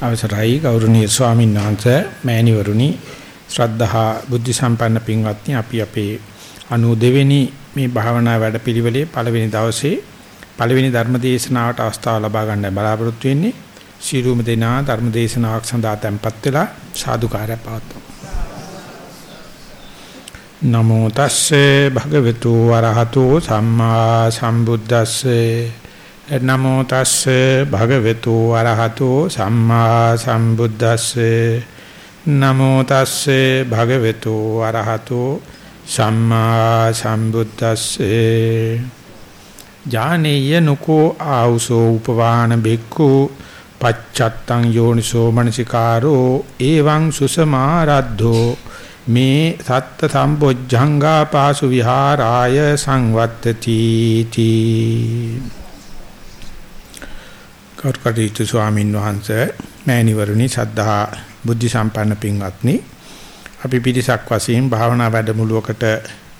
අවසරයි ගෞරවනීය ස්වාමීන් වහන්සේ මෑණිවරුනි. ශ්‍රද්ධහා බුද්ධ සම්පන්න පින්වත්නි අපි අපේ 92 වෙනි මේ භාවනා වැඩපිළිවෙලේ පළවෙනි දවසේ පළවෙනි ධර්ම දේශනාවට අවස්ථාව ලබා ගන්න බලාපොරොත්තු වෙන්නේ. ශීරුම දෙනා ධර්ම දේශනාවක් සඳහා tempත් වෙලා සාදුකාරය පවත්වමු. නමෝ තස්සේ භගවතු වරහතෝ සම්මා සම්බුද්දස්සේ. නමෝ තස්සේ භගවතු අරහතෝ සම්මා සම්බුද්දස්සේ. නමෝ තස්සේ භගවතු අරහතෝ සම්මා සම්බුද්දස්සේ. ඥානේය නුකෝ ආවුසෝ උපවාන බික්ඛු පච්චත්තං යෝනිසෝ මනසිකාරෝ එවං සුසමාරද්ධෝ. මේ සත්ත සම්බොජ්ජංගා පාසු විහාරාය සංවත්තති තී. කරුකටීතු ස්වාමින් වහන්සේ මෑණිවරුනි සද්ධා බුද්ධ සම්පන්න පින්වත්නි අපි පිරිසක් වශයෙන් භාවනා වැඩමුළුවකට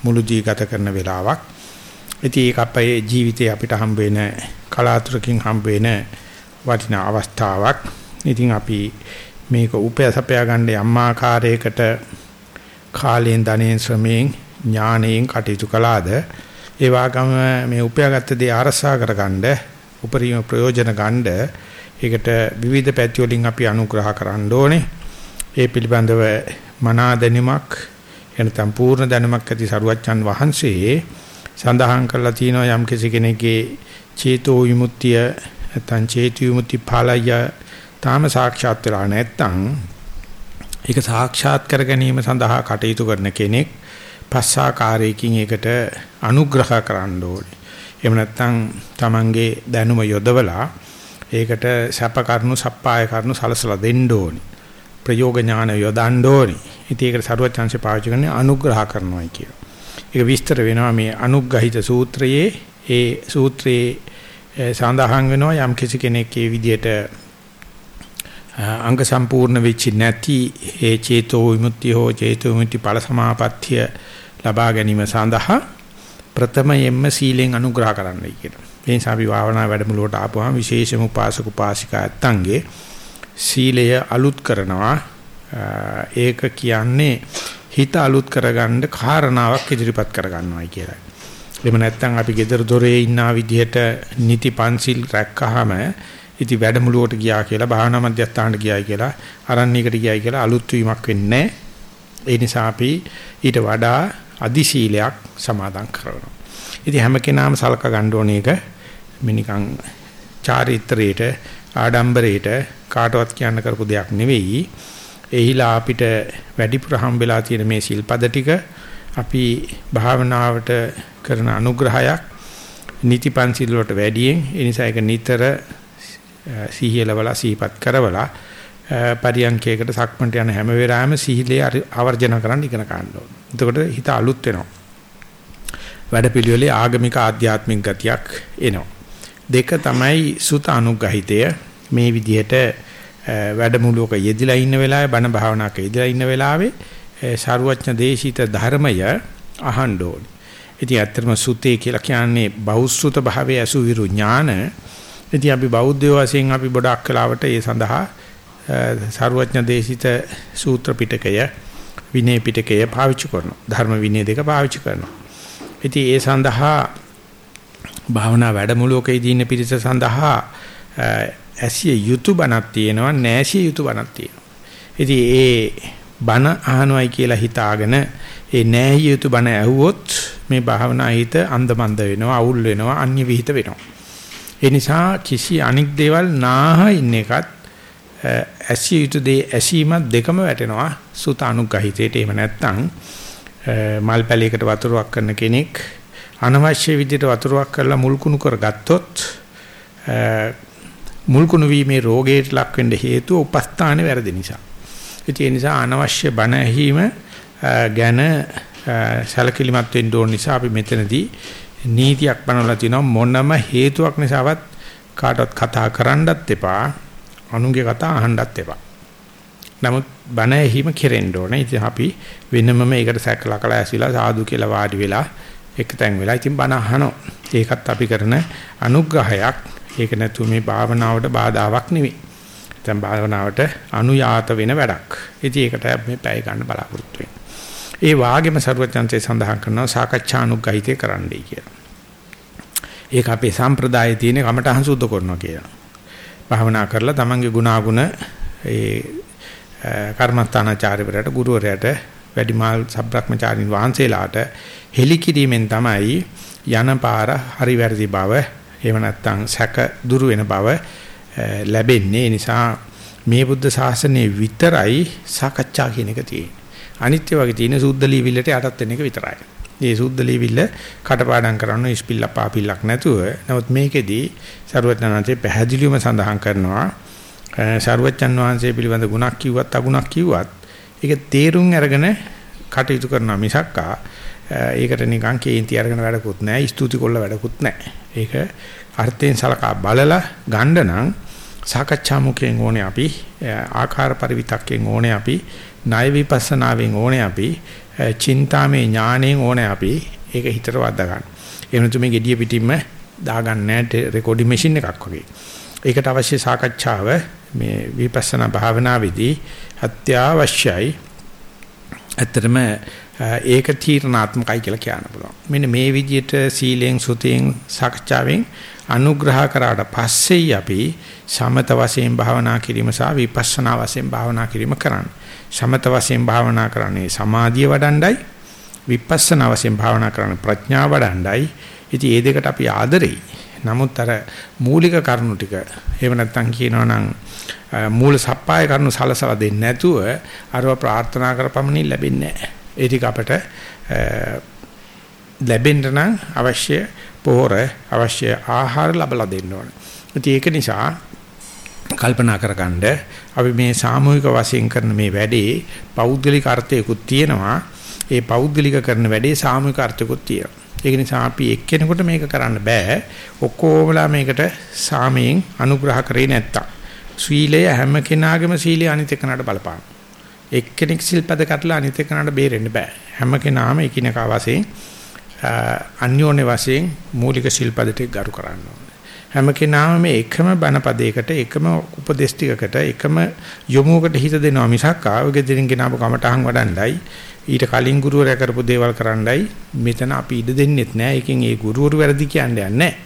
මුළු දී ගත කරන වෙලාවක්. ඉතින් ඒක අපේ ජීවිතේ අපිට හම්බ වෙන කලාතුරකින් හම්බ වෙන වටිනා අවස්ථාවක්. ඉතින් අපි මේක උපයසපයා ගන්න යම් ආකාරයකට කාලයෙන් ධනෙන් ශ්‍රමයෙන් ඥානයෙන් කටයුතු කළාද ඒ වගේම මේ උපයාගත්ත දේ අරසා කරගන්න උපරිම ප්‍රයෝජන ගන්න ඒකට විවිධ පැති වලින් අපි අනුග්‍රහ කරන්න ඕනේ. ඒ පිළිබඳව මනා දැනුමක් එනතම් පූර්ණ දැනුමක් ඇති සරුවච්චන් වහන්සේ සඳහන් කරලා තියෙනවා යම් කෙනෙකුගේ චේතෝ විමුක්තිය නැත්නම් චේතු විමුක්ති ඵලය තාම සාක්ෂාත් වෙලා නැත්නම් ඒක සාක්ෂාත් කර ගැනීම සඳහා කටයුතු කරන කෙනෙක් පස්සාකාරයකින් ඒකට අනුග්‍රහ කරන්න ඕනේ. එහෙම නැත්නම් Tamange දැනුම යොදවලා ඒකට සැප කරුණු සප්පාය කරුණු සලසලා දෙන්න ඕනි. ප්‍රයෝග ඥාන යොදන්න ඕනි. ඉතින් ඒකට සරුවත් chance පාවිච්චි කරන්නේ අනුග්‍රහ කරනවායි කියලා. ඒක විස්තර වෙනවා මේ අනුග්‍රහිත සූත්‍රයේ ඒ සූත්‍රයේ සඳහන් වෙනවා යම් කිසි කෙනෙක් ඒ විදිහට අංග සම්පූර්ණ වෙච්ච නැති ඒ චේතෝ විමුක්තිය හෝ චේතෝ විමුක්ති ඵල සමාපත්තිය ලබා ගැනීම සඳහා ප්‍රථමයෙන්ම සීලෙන් අනුග්‍රහ කරන්නයි කියලා. ඒ නිසා අපි භාවනා වැඩමුළුවට ආපුවාම විශේෂම උපාසක උපාසිකා ඇත්තන්ගේ සීලය අලුත් කරනවා. ඒක කියන්නේ හිත අලුත් කරගන්න කාරණාවක් ඉදිරිපත් කරගන්නවායි කියලා. එහෙම නැත්නම් අපි gedara dore ඉන්නා විදිහට නිති පන්සිල් රැක්කහම ඉති වැඩමුළුවට ගියා කියලා භාවනා මධ්‍යස්ථානට ගියායි කියලා අරණ්‍යයකට ගියායි කියලා අලුත් වීමක් වෙන්නේ ඒ නිසා අපි ඊට වඩා අදි සීලයක් සමාදන් කරනවා. ඉතින් හැම කෙනාම සලක ගන්න ඕනේ ඒක මිනිකන් චාරිත්‍රයේට ආඩම්බරයට කාටවත් කියන්න කරපු දෙයක් නෙවෙයි. එහිලා අපිට වැඩිපුර හම්බෙලා තියෙන මේ සිල්පද ටික අපි භාවනාවට කරන අනුග්‍රහයක් නිතිපන්සිල් වලට වැඩියෙන් ඒ නිසා ඒක නිතර සිහියලවලා සිහිපත් කරවලා පරියන්කයකට සක්මන්ට යන හැම වෙලාවෙම සීලයේ ආවර්ජන කරන්න ඉගෙන ගන්න ඕනේ. එතකොට හිත අලුත් වෙනවා. වැඩපිළිවෙලේ ආගමික ආධ්‍යාත්මික ගතියක් එනවා. දෙක තමයි සුත අනුග්‍රහිතය මේ විදිහට වැඩමුළුවක යෙදිලා ඉන්න වෙලාවේ බණ භාවනාවක යෙදිලා ඉන්න වෙලාවේ සාරවත්න දේශිත ධර්මය අහන්න ඕනේ. ඉතින් ඇත්තටම සුතේ කියලා කියන්නේ බෞද්ධ භාවයේ අසු විරු ඥාන. ඉතින් අපි බෞද්ධ වශයෙන් අපි ගොඩක් කලාවට ඒ සඳහා සාරවත්න දේශිත සූත්‍ර පිටකය විනය පිටකය පාවිච්චි කරනවා. ධර්ම විනය දෙක පාවිච්චි කරනවා. ඉතින් ඒ සඳහා භාවනා වැඩමුළුවකදී ඉන්න පිරිස සඳහා ඇසිය යුතු බණක් තියෙනවා, නැසිය යුතු බණක් තියෙනවා. ඉතින් ඒ බණ අහනවයි කියලා හිතාගෙන ඒ නැහිය යුතු බණ ඇහුවොත් මේ භාවනා හිත අන්දමන්ද වෙනවා, අවුල් වෙනවා, අන්‍ය විහිිත වෙනවා. ඒ නිසා කිසි අනික් දේවල් නාහ ඉන්න එකත් ඇසිය යුතු දේ ඇසීමත් දෙකම වැටෙනවා සුත අනුග්‍රහිතේට එහෙම නැත්නම් මල් පැලයකට වතුරක් කරන කෙනෙක් අනවශ්‍ය විදිහට වතුරක් කරලා මුල්කුණු කරගත්තොත් මුල්කුණු වීමේ රෝගයට ලක් වෙන්න හේතුව උපස්ථානේ වැරදි නිසා. ඒ නිසා අනවශ්‍ය බණ ඇහිම ගැන සැලකිලිමත් වෙන්න ඕන නිසා අපි මෙතනදී නීතියක් බනවලා තිනවා මොනම හේතුවක් නිසාවත් කාටවත් කතා කරන්නත් එපා අනුන්ගේ කතා අහන්නත් එපා. නමුත් බණ ඇහිම කෙරෙන්න ඕනේ. ඉතින් අපි වෙනමම මේකට සැකලා කලා ඇසිලා සාදු කියලා වාඩි වෙලා එකතෙන් වෙලා ඉතින් බණ අහනවා. ඒකත් අපි කරන අනුග්‍රහයක්. ඒක නැතුව මේ භාවනාවට බාධාවක් නෙවෙයි. දැන් භාවනාවට අනුයාත වෙන වැඩක්. ඉතින් ඒකට මේ පැය ගන්න බලාපොරොත්තු වෙනවා. ඒ වාගේම ਸਰවඥාන්සේ සඳහන් කරනවා සාකච්ඡානුග්ගහිතේ කරන්නයි කියලා. ඒක අපේ සම්ප්‍රදායේ තියෙන කමටහන් සුද්ධ කරනවා කියලා. භාවනා කරලා තමන්ගේ ගුණාගුණ ඒ කර්මස්ථානාචාර්යවරයාට ගුරුවරයාට වැඩිමාල් සබ්‍රක්‍මචාරින් වහන්සේලාට හෙලිකිරීමෙන් තමයි යන පාර හරි වැරදි බව එහෙම නැත්නම් සැක දුරු වෙන බව ලැබෙන්නේ නිසා මේ බුද්ධ ශාසනයේ විතරයි සාකච්ඡා කියන එක තියෙන්නේ. අනිත්‍ය වගේ තියෙන සුද්ධ ලීවිල්ලට යටත් වෙන එක විතරයි. මේ සුද්ධ ලීවිල්ල කටපාඩම් කරන්න ඉස්පිල්ල පාපිල්ලක් නැතුව. නමුත් මේකෙදී සරුවත්නන්සේ පැහැදිලිවම සඳහන් කරනවා සරුවච්චන් වහන්සේ පිළිබඳ ගුණක් කිව්වත් අගුණක් කිව්වත් ඒක තේරුම් අරගෙන කටයුතු කරනවා මිසක්කා ඒකට නිකන් කේන්ති අරගෙන වැඩකුත් නැහැ ස්තුති කොල්ල වැඩකුත් නැහැ. ඒක අර්ථයෙන් සලකා බලලා ගන්න නම් සාකච්ඡා මුඛයෙන් ඕනේ අපි ආකාර පරිවිතක්යෙන් ඕනේ අපි ණය විපස්සනාවෙන් ඕනේ අපි චින්තාමේ ඥාණයෙන් ඕනේ අපි ඒක හිතට වද්දා ගන්න. එහෙම නැතු මේ gediya පිටින්ම දාගන්න නැහැ රෙකෝඩින් මැෂින් එකක් වගේ. ඒකට අවශ්‍ය සාකච්ඡාව මේ විපස්සනා භාවනාවේදී අත්‍යවශ්‍යයි. ඇත්තටම ඒක තීරණාත්මකයි කියලා කියන්න පුළුවන්. මෙන්න මේ විදිහට සීලෙන් සුතෙන් සාකච්ඡාවෙන් අනුග්‍රහ කරාට පස්සේ අපි සමත වශයෙන් භාවනා කිරීම සහ විපස්සනා වශයෙන් භාවනා කිරීම කරන්නේ. සමත වශයෙන් භාවනා කරන්නේ සමාධිය වඩණ්ඩයි විපස්සනා වශයෙන් භාවනා කරන්නේ ප්‍රඥාව වඩණ්ඩයි. ඉතින් මේ දෙකට අපි ආදරෙයි. නමුත් අර මූලික කරුණු ටික එහෙම නැත්නම් කියනවා නම් මූල සප්පාය කරුණු සලසලා දෙන්නේ නැතුව අරව ප්‍රාර්ථනා කරපමණින් ලැබෙන්නේ නැහැ. ඒ ටික අපට ලැබෙන්න නම් අවශ්‍ය පොහොර අවශ්‍ය ආහාර ලබලා දෙන්න ඕනේ. ඉතින් ඒක නිසා කල්පනා කරගන්න අපි මේ සාමූහික වශයෙන් කරන මේ වැඩේ පෞද්ගලික අර්ථයකුත් තියෙනවා. ඒ පෞද්ගලික කරන වැඩේ සාමූහික අර්ථයකුත් තියෙනවා. ඒක නිසා අපි එක්කෙනෙකුට මේක කරන්න බෑ. ඔක්කොමලා මේකට සාමයෙන් අනුග්‍රහ කරේ නැත්තම්. සීලය හැම කෙනාගේම සීලය අනිත් එකනට බලපාන. එක්කෙනෙක් සිල්පද කටලා අනිත් එකනට බේරෙන්න බෑ. හැම කෙනාම එකිනෙකා වශයෙන් අන්‍යෝන්‍ය වශයෙන් මූලික සිල්පදට ගරු කරන්න ඕනේ. හැම කෙනාම මේ එකම බණ පදයකට එකම උපදේශ ටිකකට එකම යොමුවකට හිත දෙනවා මිසක් ආවගේ දෙරින් ගෙනාවු කමටහන් වඩන්නයි ඊට කලින් ගුරුවරයා කරපු දේවල් කරන්නයි මෙතන අපි ඉඩ දෙන්නෙත් නෑ. ඒකෙන් ඒ ගුරුවරු වැරදි කියන්නේ නැහැ.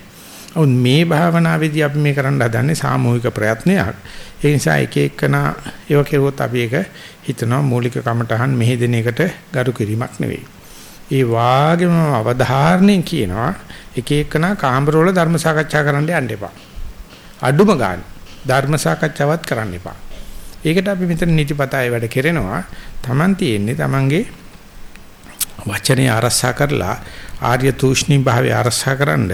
ඔව් මේ භාවනාවේදී අපි මේ කරන්න හදන්නේ සාමූහික ප්‍රයත්නයක්. ඒ නිසා එක එකනා ඒව කෙරුවොත් අපි ඒක හිතනවා මූලික කමටහන් මෙහෙ දෙන එකට ගරු කිරීමක් නෙවෙයි. ඒ වාගේම අවධාරණයෙන් කියනවා එක එකනා කාමරවල ධර්ම සාකච්ඡා කරන්න යන්න එපා. අඩුම ගන්න ධර්ම සාකච්ඡාවක් කරන්න එපා. ඒකට අපි මෙතන නිතිපතායේ වැඩ කරනවා. Taman තියෙන්නේ Tamanගේ වචනේ ආරක්ෂා කරලා ආර්ය තූෂ්ණී භාවය ආරක්ෂා කරන්න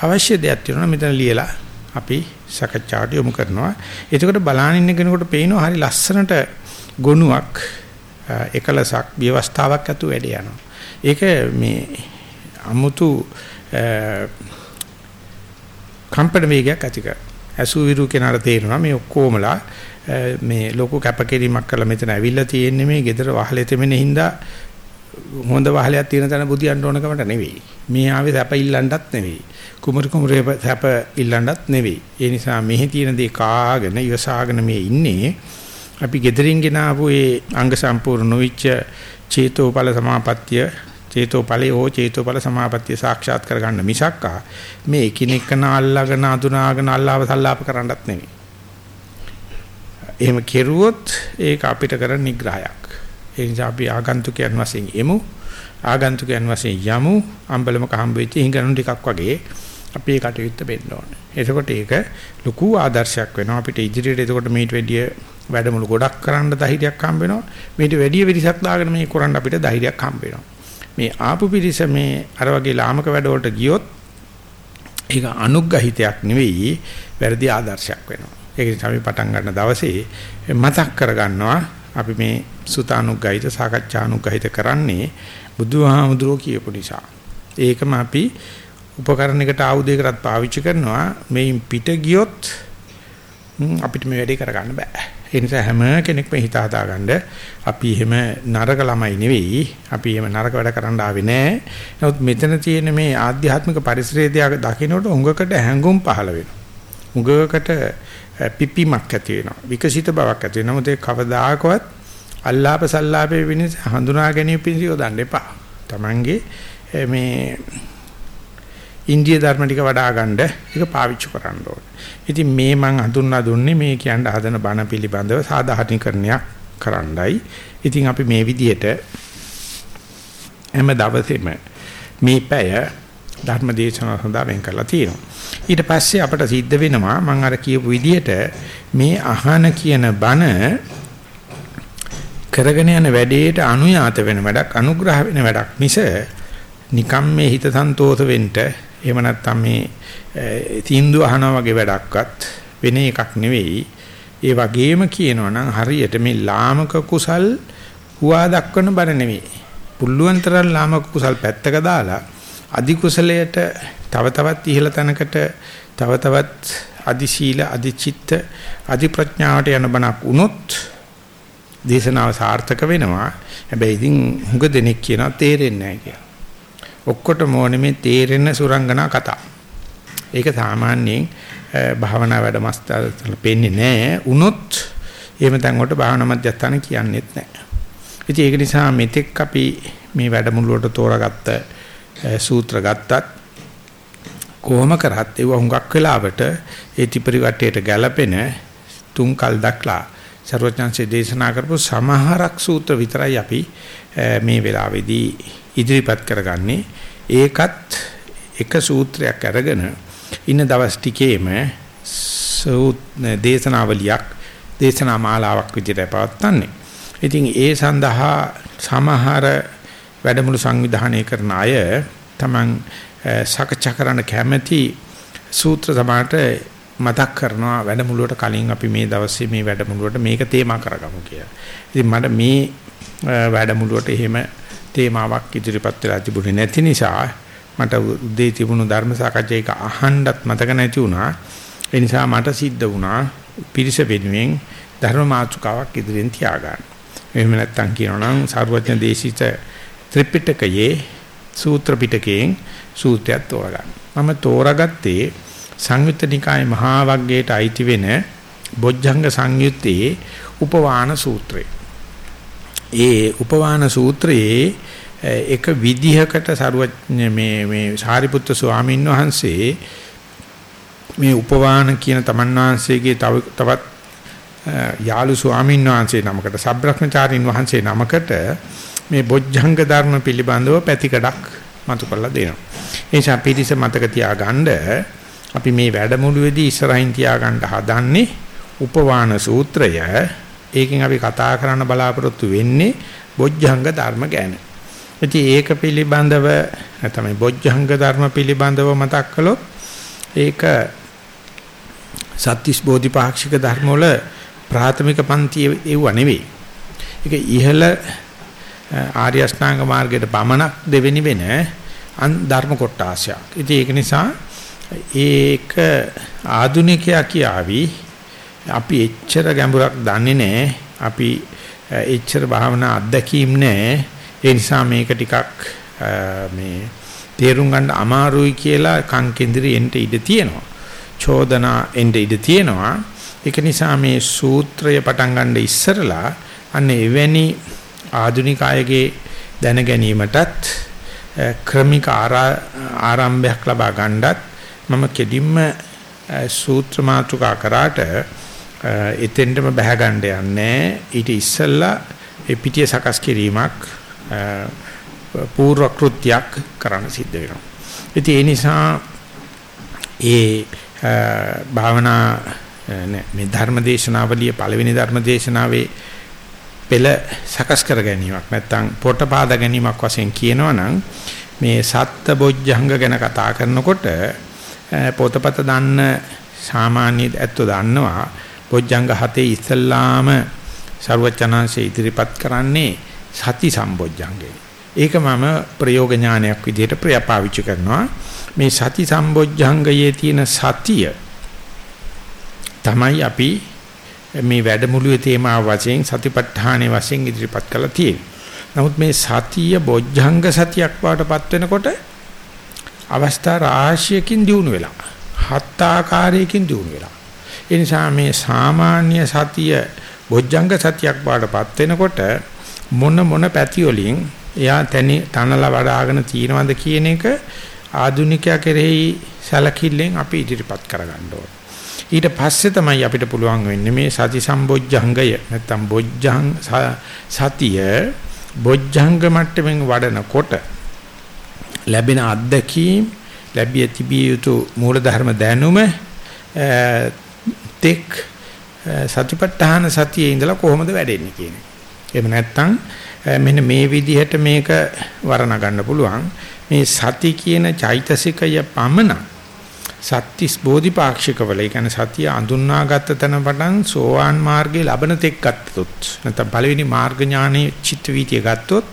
අවශ්‍ය දෙයක් තියෙනවා මෙතන ලියලා අපි සාකච්ඡාට යොමු කරනවා. එතකොට බලාන ඉන්න කෙනෙකුට පේනවා හරි ලස්සනට ගොනුවක් එකලසක් ව්‍යවස්ථාවක් ඇතුව වැඩ යනවා. ඒක මේ අමුතු කම්පන වේගයක් ඇති කර. අසු විරු කෙනාට තේරෙනවා මේ ඔක්කොමලා මේ ලොකු කැපකිරීමක් කරලා මෙතන ඇවිල්ලා තියෙන්නේ මේ gedara වහලේ තෙමෙන හින්දා හොඳ වහලයක් තියෙන තැන බුදියන්න ඕන කමට නෙවෙයි. මේ ආවේ සැප ඉල්ලන්නත් නෙවෙයි. කුමරු කුමරේ සැප ඉල්ලන්නත් නෙවෙයි. ඒ නිසා මෙහි තියෙන දේ කාගෙන ඉවසාගෙන මේ ඉන්නේ අපි gederin ගෙනාවු ඒ අංග සම්පූර්ණ නොවිච්ච චේතෝපල සමාපත්තිය චේතෝපලේ හෝ චේතෝපල සමාපත්තිය සාක්ෂාත් කරගන්න මිසක්කා මේ එකිනෙකන අල්ලාගෙන අඳුනාගෙන අල්ලාව සල්ලාප කරන්නත් නෙවෙයි. එහෙම කෙරුවොත් ඒක අපිට කරන නිග්‍රහයක්. ඒ නිසා අපි ආගන්තුකයන් වශයෙන් එමු. ආගන්තුකයන් වශයෙන් යමු. අම්බලමක හම්බ වෙච්ච හිඟනු ටිකක් වගේ අපි ඒ කටයුත්ත වෙන්න ඕනේ. එතකොට ඒක ලොකු ආදර්ශයක් වෙනවා අපිට ඉදිරියට එතකොට මේට වැඩිය වැඩමුළු ගොඩක් කරන්න ධෛර්යයක් හම්බ වෙනවා. මේට වැඩිය වෙරිසක් දාගෙන මේ කරන්න අපිට ධෛර්යයක් හම්බ වෙනවා. මේ ආපු පිරිස මේ අර වගේ ලාමක වැඩවලට ගියොත් ඒක අනුග්‍රහිතයක් නෙවෙයි වැරදි ආදර්ශයක් වෙනවා. ඒක නිසා අපි පටන් ගන්න දවසේ මතක් කරගන්නවා අපි මේ සුතානුග්‍රහිත සාකච්ඡානුග්‍රහිත කරන්නේ බුදුහාමුදුරෝ කියපු නිසා. ඒකම අපි උපකරණයකට ආයුධයකටත් පාවිච්චි කරනවා මේන් පිට ගියොත් අපිට මේ වැඩේ කරගන්න බෑ. ඒ නිසා හැම කෙනෙක්ම හිත හදාගන්න අපි එහෙම නරක ළමයි නෙවෙයි. අපි එහෙම නරක වැඩ කරන්න ආවේ නෑ. නමුත් මෙතන තියෙන මේ ආධ්‍යාත්මික පරිසරය දකින්නකොට උඟකට හැඟුම් පහළ වෙනවා. උඟකට පිපිමක් ඇති වෙනවා. විකසිත බවක් ඇති වෙනවා. මොකද කවදාකවත් අල්ලාප සල්ලාපේ වෙනස හඳුනා ගැනීම පිණිස යොදන්න එපා. Tamange මේ ඉන්දිය ධර්ම ටික වඩා ගන්න ඒක පාවිච්චි කරන්න ඕනේ. ඉතින් මේ මං හඳුන්වා දුන්නේ මේ කියන්න හදන බණ පිළිබඳව සාධාරණීකරණයක් කරන්නයි. ඉතින් අපි මේ විදිහට හැම දවසෙම මේ පැය ධර්ම දේශනාව සඳහා වෙන් කරලා තියෙනවා. ඊට පස්සේ අපට සිද්ධ වෙනවා මම අර කියපු විදිහට මේ අහන කියන බණ කරගෙන යන වැඩේට අනුයාත වෙන වැඩක් අනුග්‍රහ වෙන වැඩක් මිස නිකම් මේ හිත සන්තෝෂ වෙන්න එහෙම නැත්නම් මේ තීන්දුව අහනවා වගේ වැඩක්වත් වෙන එකක් නෙවෙයි. ඒ වගේම කියනවා නම් හරියට මේ ලාමක කුසල් හුවා දක්වන බර නෙවෙයි. පුල්ලුවන් තරම් ලාමක කුසල් පැත්තක දාලා අධි කුසලයට තව තවත් ඉහළ තැනකට තව තවත් අධි සීල අධි චිත්ත අධි ප්‍රඥාවට යන බණක් වුණොත් දේශනාව සාර්ථක වෙනවා. හැබැයි ඉතින් හුඟ දෙනෙක් කියනවා තේරෙන්නේ නැහැ කියලා. ඔක්කොටම ඕනේ මේ තේරෙන සුරංගනා කතා. ඒක සාමාන්‍යයෙන් භාවනා වැඩමස්තල පෙන්නේ නැහැ. උනොත් එහෙම තැන් වලට භාවනා මධ්‍යස්ථාන කියන්නේත් නැහැ. ඉතින් ඒක නිසා මෙතෙක් අපි මේ වැඩමුළුවට තෝරාගත්ත සූත්‍ර ගත්තත් කොහොම කරත් ඒව හුඟක් වෙලාවට ඒ ත්‍රිපරිවට්ටයට ගැලපෙන තුන් කල් දක්ලා ਸਰවඥාන්සේ දේශනා කරපු සමහරක් සූත්‍ර විතරයි අපි මේ වෙලාවේදී ඉදිරිපත් කරගන්නේ ඒකත් එක සූත්‍රයක් අරගෙන ඉන්න දවස් ටිකේම දේශනාවලියක් දේශනා මාලාවක් විදිහට පවත්වන්නේ. ඉතින් ඒ සඳහා සමහර වැඩමුළු සංවිධානය කරන අය තමන් සාකච්ඡා කරන්න කැමැති සූත්‍ර සමාට මතක් කරනවා වැඩමුළුවට කලින් අපි මේ දවසේ මේ වැඩමුළුවට මේක තේමා කරගමු කියලා. ඉතින් මට මේ වැඩමුළුවට එහෙම තේමාවක් ඉදිරිපත් වෙලා තිබුණේ නැති නිසා මට උදේ තිබුණු ධර්ම සාකච්ඡා එක අහන්නත් මතක නැති වුණා. ඒ නිසා මට සිද්ධ වුණා පිරිස වෙනුවෙන් ධර්ම මාතෘකාවක් ඉදිරියෙන් තියාගන්න. එහෙම නැත්නම් කියනවා නම් සර්වඥ දේශිත ත්‍රිපිටකයේ සූත්‍ර පිටකයෙන් සූත්‍රයක් තෝරගන්න. මම තෝරාගත්තේ සංයුත්ත නිකායේ මහා වග්ගයට අයිති වෙන බොජ්ජංග සංයුත්තේ උපවාන සූත්‍රය. ඒ උපවාන සූත්‍රයේ එක විදිහකට සරුවඥ මේ මේ සාරිපුත්‍ර ස්වාමීන් වහන්සේ මේ උපවාන කියන තමන් වහන්සේගේ තව තවත් යාළු ස්වාමීන් වහන්සේ නමකට සබ්‍රක්‍මචාරින් වහන්සේ නමකට මේ බොජ්ජංග ධර්ම පිළිබඳව පැතිකඩක් මතු කරලා දෙනවා. ඒ නිසා පිටිස මතක තියාගන්න අපි මේ වැඩමුළුවේදී ඉස්සරහින් තියාගන්න හදන්නේ උපවාන සූත්‍රය. ඒකෙන් අපි කතා කරන්න බලාපොරොත්තු වෙන්නේ බොජ්ජංග ධර්ම ගැන. ඉතින් ඒක පිළිබඳව තමයි බොජ්ජංග ධර්ම පිළිබඳව මතක් කළොත් ඒක සත්‍තිස් බෝධිපාක්ෂික ධර්ම වල ප්‍රාථමික පන්තිය ඒව නෙවෙයි. ඒක ඉහළ ආර්ය අෂ්ටාංග මාර්ගයට පමණක් දෙවෙනි වෙන ධර්ම කොටාසයක්. ඉතින් ඒක නිසා ඒක ආදුනිකයා කියාවි අපි එච්චර ගැඹුරක් දන්නේ නැහැ. අපි එච්චර භාවනා අත්දැකීම් නැහැ. ඒ නිසා මේක ටිකක් මේ තේරුම් ගන්න අමාරුයි කියලා කන් කෙන්දිරියෙන්ට ඉඩ තියෙනවා. චෝදනා එන්න ඉඩ තියෙනවා. ඒක නිසා මේ සූත්‍රය පටන් ගන්න ඉස්සරලා අන්න එවැනි ආධුනික අයගේ දැන ගැනීමටත් ක්‍රමික ආරම්භයක් ලබා ගන්නත් මම කෙලින්ම සූත්‍ර මාතෘකා කරාට එතෙන්ටම බහැ ගන්න යන්නේ ඊට ඉස්සෙල්ලා ඒ පිටිය සකස් කිරීමක් පූර්ව කෘත්‍යයක් කරන්න සිද්ධ වෙනවා. ඉතින් ඒ නිසා ඒ භාවනා මේ ධර්මදේශනාවලිය පළවෙනි ධර්මදේශනාවේ පෙළ සකස් කර ගැනීමක් නැත්නම් පොටපාද ගැනීමක් වශයෙන් කියනවනම් මේ සත්ත බොජ්ජංග ගැන කතා කරනකොට පොතපත දන්න සාමාන්‍ය ඇත්තෝ දන්නවා බොජ්ජංග හතේ ඉස්සල්ලාම ਸਰවචනංශය ඉදිරිපත් කරන්නේ සති සම්බොජ්ජංගේ. ඒක මම ප්‍රයෝග ඥානයක් විදිහට ප්‍රයපාවිච්චි කරනවා. මේ සති සම්බොජ්ජංගයේ තියෙන සතිය තමයි අපි මේ වැඩමුළුවේ තේමාව වශයෙන් සතිපට්ඨානයේ වශයෙන් ඉදිරිපත් කළා තියෙනවා. නමුත් මේ සතිය බොජ්ජංග සතියක් වඩටපත් වෙනකොට අවස්ථා රාශියකින් දිනු වෙලා හත් ආකාරයකින් දිනු වෙලා. ඒ නිසා මේ සාමාන්‍ය සතිය බොජ්ජංග සතියක් බාටපත් වෙනකොට මොන මොන පැති වලින් එයා තනි තනලා වඩ아가න තියනවද කියන එක ආදුනිකයා කෙරෙහි සැලකිල්ලෙන් අපි ඉදිරිපත් කරගන්න ඕනේ. ඊට පස්සේ තමයි අපිට පුළුවන් වෙන්නේ මේ සති සම්බොජ්ජංගය නැත්තම් බොජ්ජං සතිය බොජ්ජංග මට්ටමින් වඩනකොට ලැබෙන අත්දැකීම් ලැබිය තිබිය යුතු මූලධර්ම දැනුම තෙක් සතිපට්ඨාන සතියේ ඉඳලා කොහොමද වැඩෙන්නේ කියන එක. එහෙම නැත්නම් මෙන්න මේ විදිහට මේක වර්ණ ගන්න පුළුවන්. මේ සති කියන චෛතසිකය පමණ සත්‍තිස් බෝධිපාක්ෂිකවල ඒ කියන්නේ සතිය අඳුන්වාගත්ත තැන පටන් සෝවාන් මාර්ගයේ ලබන තෙක් ගත්තොත් නැත්නම් පළවෙනි මාර්ග ඥානයේ චිත්ත වීතිය ගත්තොත්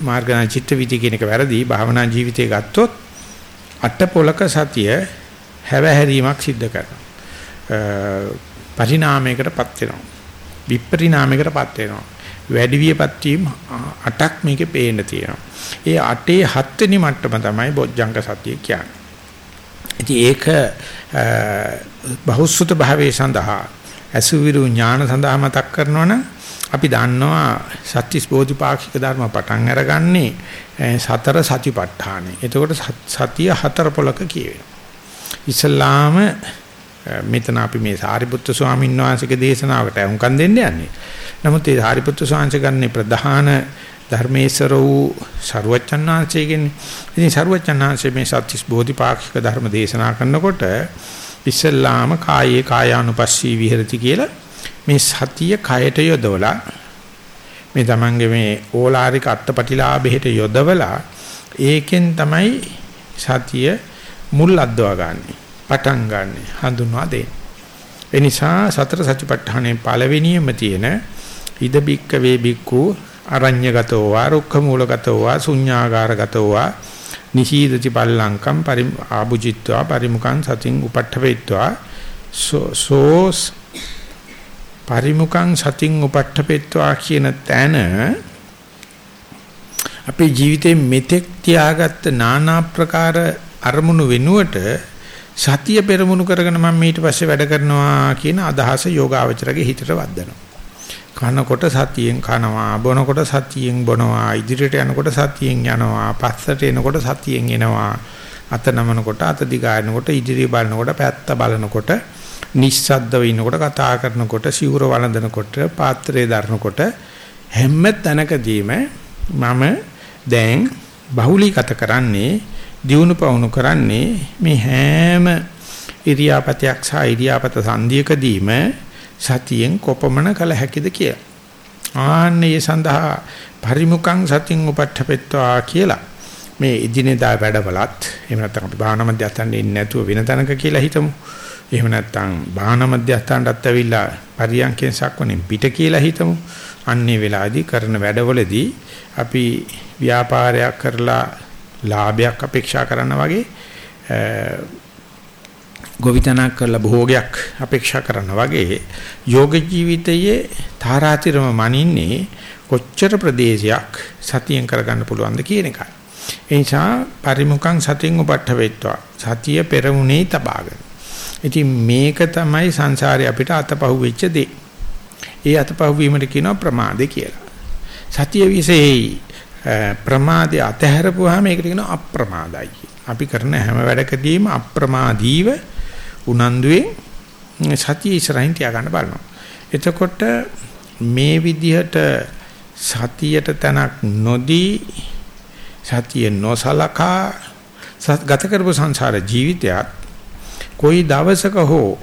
මාර්ග ඥාන චිත්ත වීතිය කියන එක වැරදි. භාවනා ජීවිතය ගත්තොත් අට පොලක සතිය හැවහැරීමක් සිද්ධ කරනවා. පරිණාමයකටපත් වෙනවා. විපරිණාමයකටපත් වෙනවා. වැඩි වියපත් වීම අටක් මේකේ පේන්න තියෙනවා. ඒ අටේ හත්වෙනි මට්ටම තමයි බොජ්ජංග සතිය කියන්නේ. ඉතින් ඒක බහුසුත භාවයේ සඳහා අසුවිරු ඥාන සඳහා මතක් කරනවනම් අපි දන්නවා සත්‍තිස් බෝධිපාක්ෂික ධර්ම පටන් අරගන්නේ සතර සතිපට්ඨානෙ. එතකොට සතිය හතර පොලක කියවෙනවා. ඉස්ලාම මෙතන අපි මේ සාරිපුත්තු ස්වාමීන් වහන්සේගේ දේශනාවට අහුම්කම් දෙන්න යන්නේ. නමුත් ඒ සාරිපුත්තු ස්වාමීන් ගන්නේ ප්‍රධාන ධර්මේශර වූ ਸਰුවචන් වහන්සේගෙන්. ඉතින් ਸਰුවචන් වහන්සේ මේ සත්‍තිස් බෝධිපාක්ෂික ධර්ම දේශනා කරනකොට ඉස්ලාම කායේ කායානුපස්සී විහෙරති කියලා මේ සතිය කයට යොදවලා මේ තමන්ගේ මේ ඕලාරික අත්පටිලාභෙට යොදවලා ඒකෙන් තමයි සතිය මුල් අද්දවා ගන්නෙ පටන් ගන්නෙ හඳුන්වා දෙන්නේ. ඒ නිසා සතර සතිපට්ඨානයේ පළවෙනියම තියෙන ඉද බික්ක වේ බික්කු අරඤ්‍යගතෝ වා රුක්ඛ මූලගතෝ වා ශුඤ්ඤාගාරගතෝ වා නිශීදති පල්ලංකම් පරි ආභුජිත්වා පරිමුඛං සතින් උපට්ඨපෙත්වා සෝස් පරිමුඛං සතින් උපට්ඨපෙත්වා කියන තැන අපේ ජීවිතේ මෙතෙක් තියාගත්ත নানা ප්‍රකාර අරමුණු වෙනුවට සතිය පෙරමුණු කරගෙන මම ඊට පස්සේ වැඩ කරනවා කියන අදහස යෝගාවචරගේ හිතට වද්දනවා කනකොට සතියෙන් කනවා බොනකොට සතියෙන් බොනවා ඉදිරියට යනකොට සතියෙන් යනවා පස්සට එනකොට සතියෙන් එනවා අත නමනකොට අත දිගායනකොට ඉදිරිය බලනකොට පැත්ත බලනකොට නිස්සද්දව ඉන්නකොට කතා කරනකොට සිවුර වළඳනකොට පාත්‍රය දරනකොට හැම තැනකදීම මම දැන් බහුලීගත කරන්නේ දියුණු පවුණු කරන්නේ මේ හැම ඉරියාපතයක් සහ ඉරියාපත සංධියකදීම සතියෙන් කොපමණ කළ හැකිද කියලා. ආන්නේ සඳහා පරිමුඛං සතින් උපට්ඨපෙත්වා කියලා මේ ඉදිනදා වැඩවලත් එහෙම නැත්නම් අපි භාවනා මධ්‍යස්ථානෙ ඉන්නේ නැතුව වෙන තැනක කියලා හිතමු. එහෙම නැත්නම් භාවනා මධ්‍යස්ථානටත් ඇවිල්ලා පරියන්කෙන් සක්වණෙන් පිට කියලා හිතමු. අන්නේ වෙලාවේදී කරන වැඩවලදී අපි ව්‍යාපාරයක් කරලා ලාභයක් අපේක්ෂා කරනා වගේ ගොවිතැනක් කරලා භෝගයක් අපේක්ෂා කරනවා වගේ යෝග ජීවිතයේ තාරාතිරම මනින්නේ කොච්චර ප්‍රදේශයක් සතියෙන් කරගන්න පුළුවන්ද කියන එකයි. ඒ නිසා පරිමුඛං සතියෙන් උපට්ඨ වෙත්වා සතිය පෙරමුණේ තබාගෙන. ඉතින් මේක තමයි සංසාරේ අපිට අතපහුව වෙච්ච දේ. ඒ අතපහුව වීමට කියනවා ප්‍රමාදේ කියලා. සතිය විශේෂයි ප්‍රමාදේ අතහැරපුවාම ඒකට කියනවා අප්‍රමාදයි. අපි කරන හැම වැඩකදීම අප්‍රමාදීව උනන්දුවේ සතිය ඉස්සරහින් තියාගන්න බලනවා. එතකොට මේ විදිහට සතියට තනක් නොදී සතිය නොසලකා ගත කරපු සංසාර ජීවිතයත් કોઈ දවසක හෝ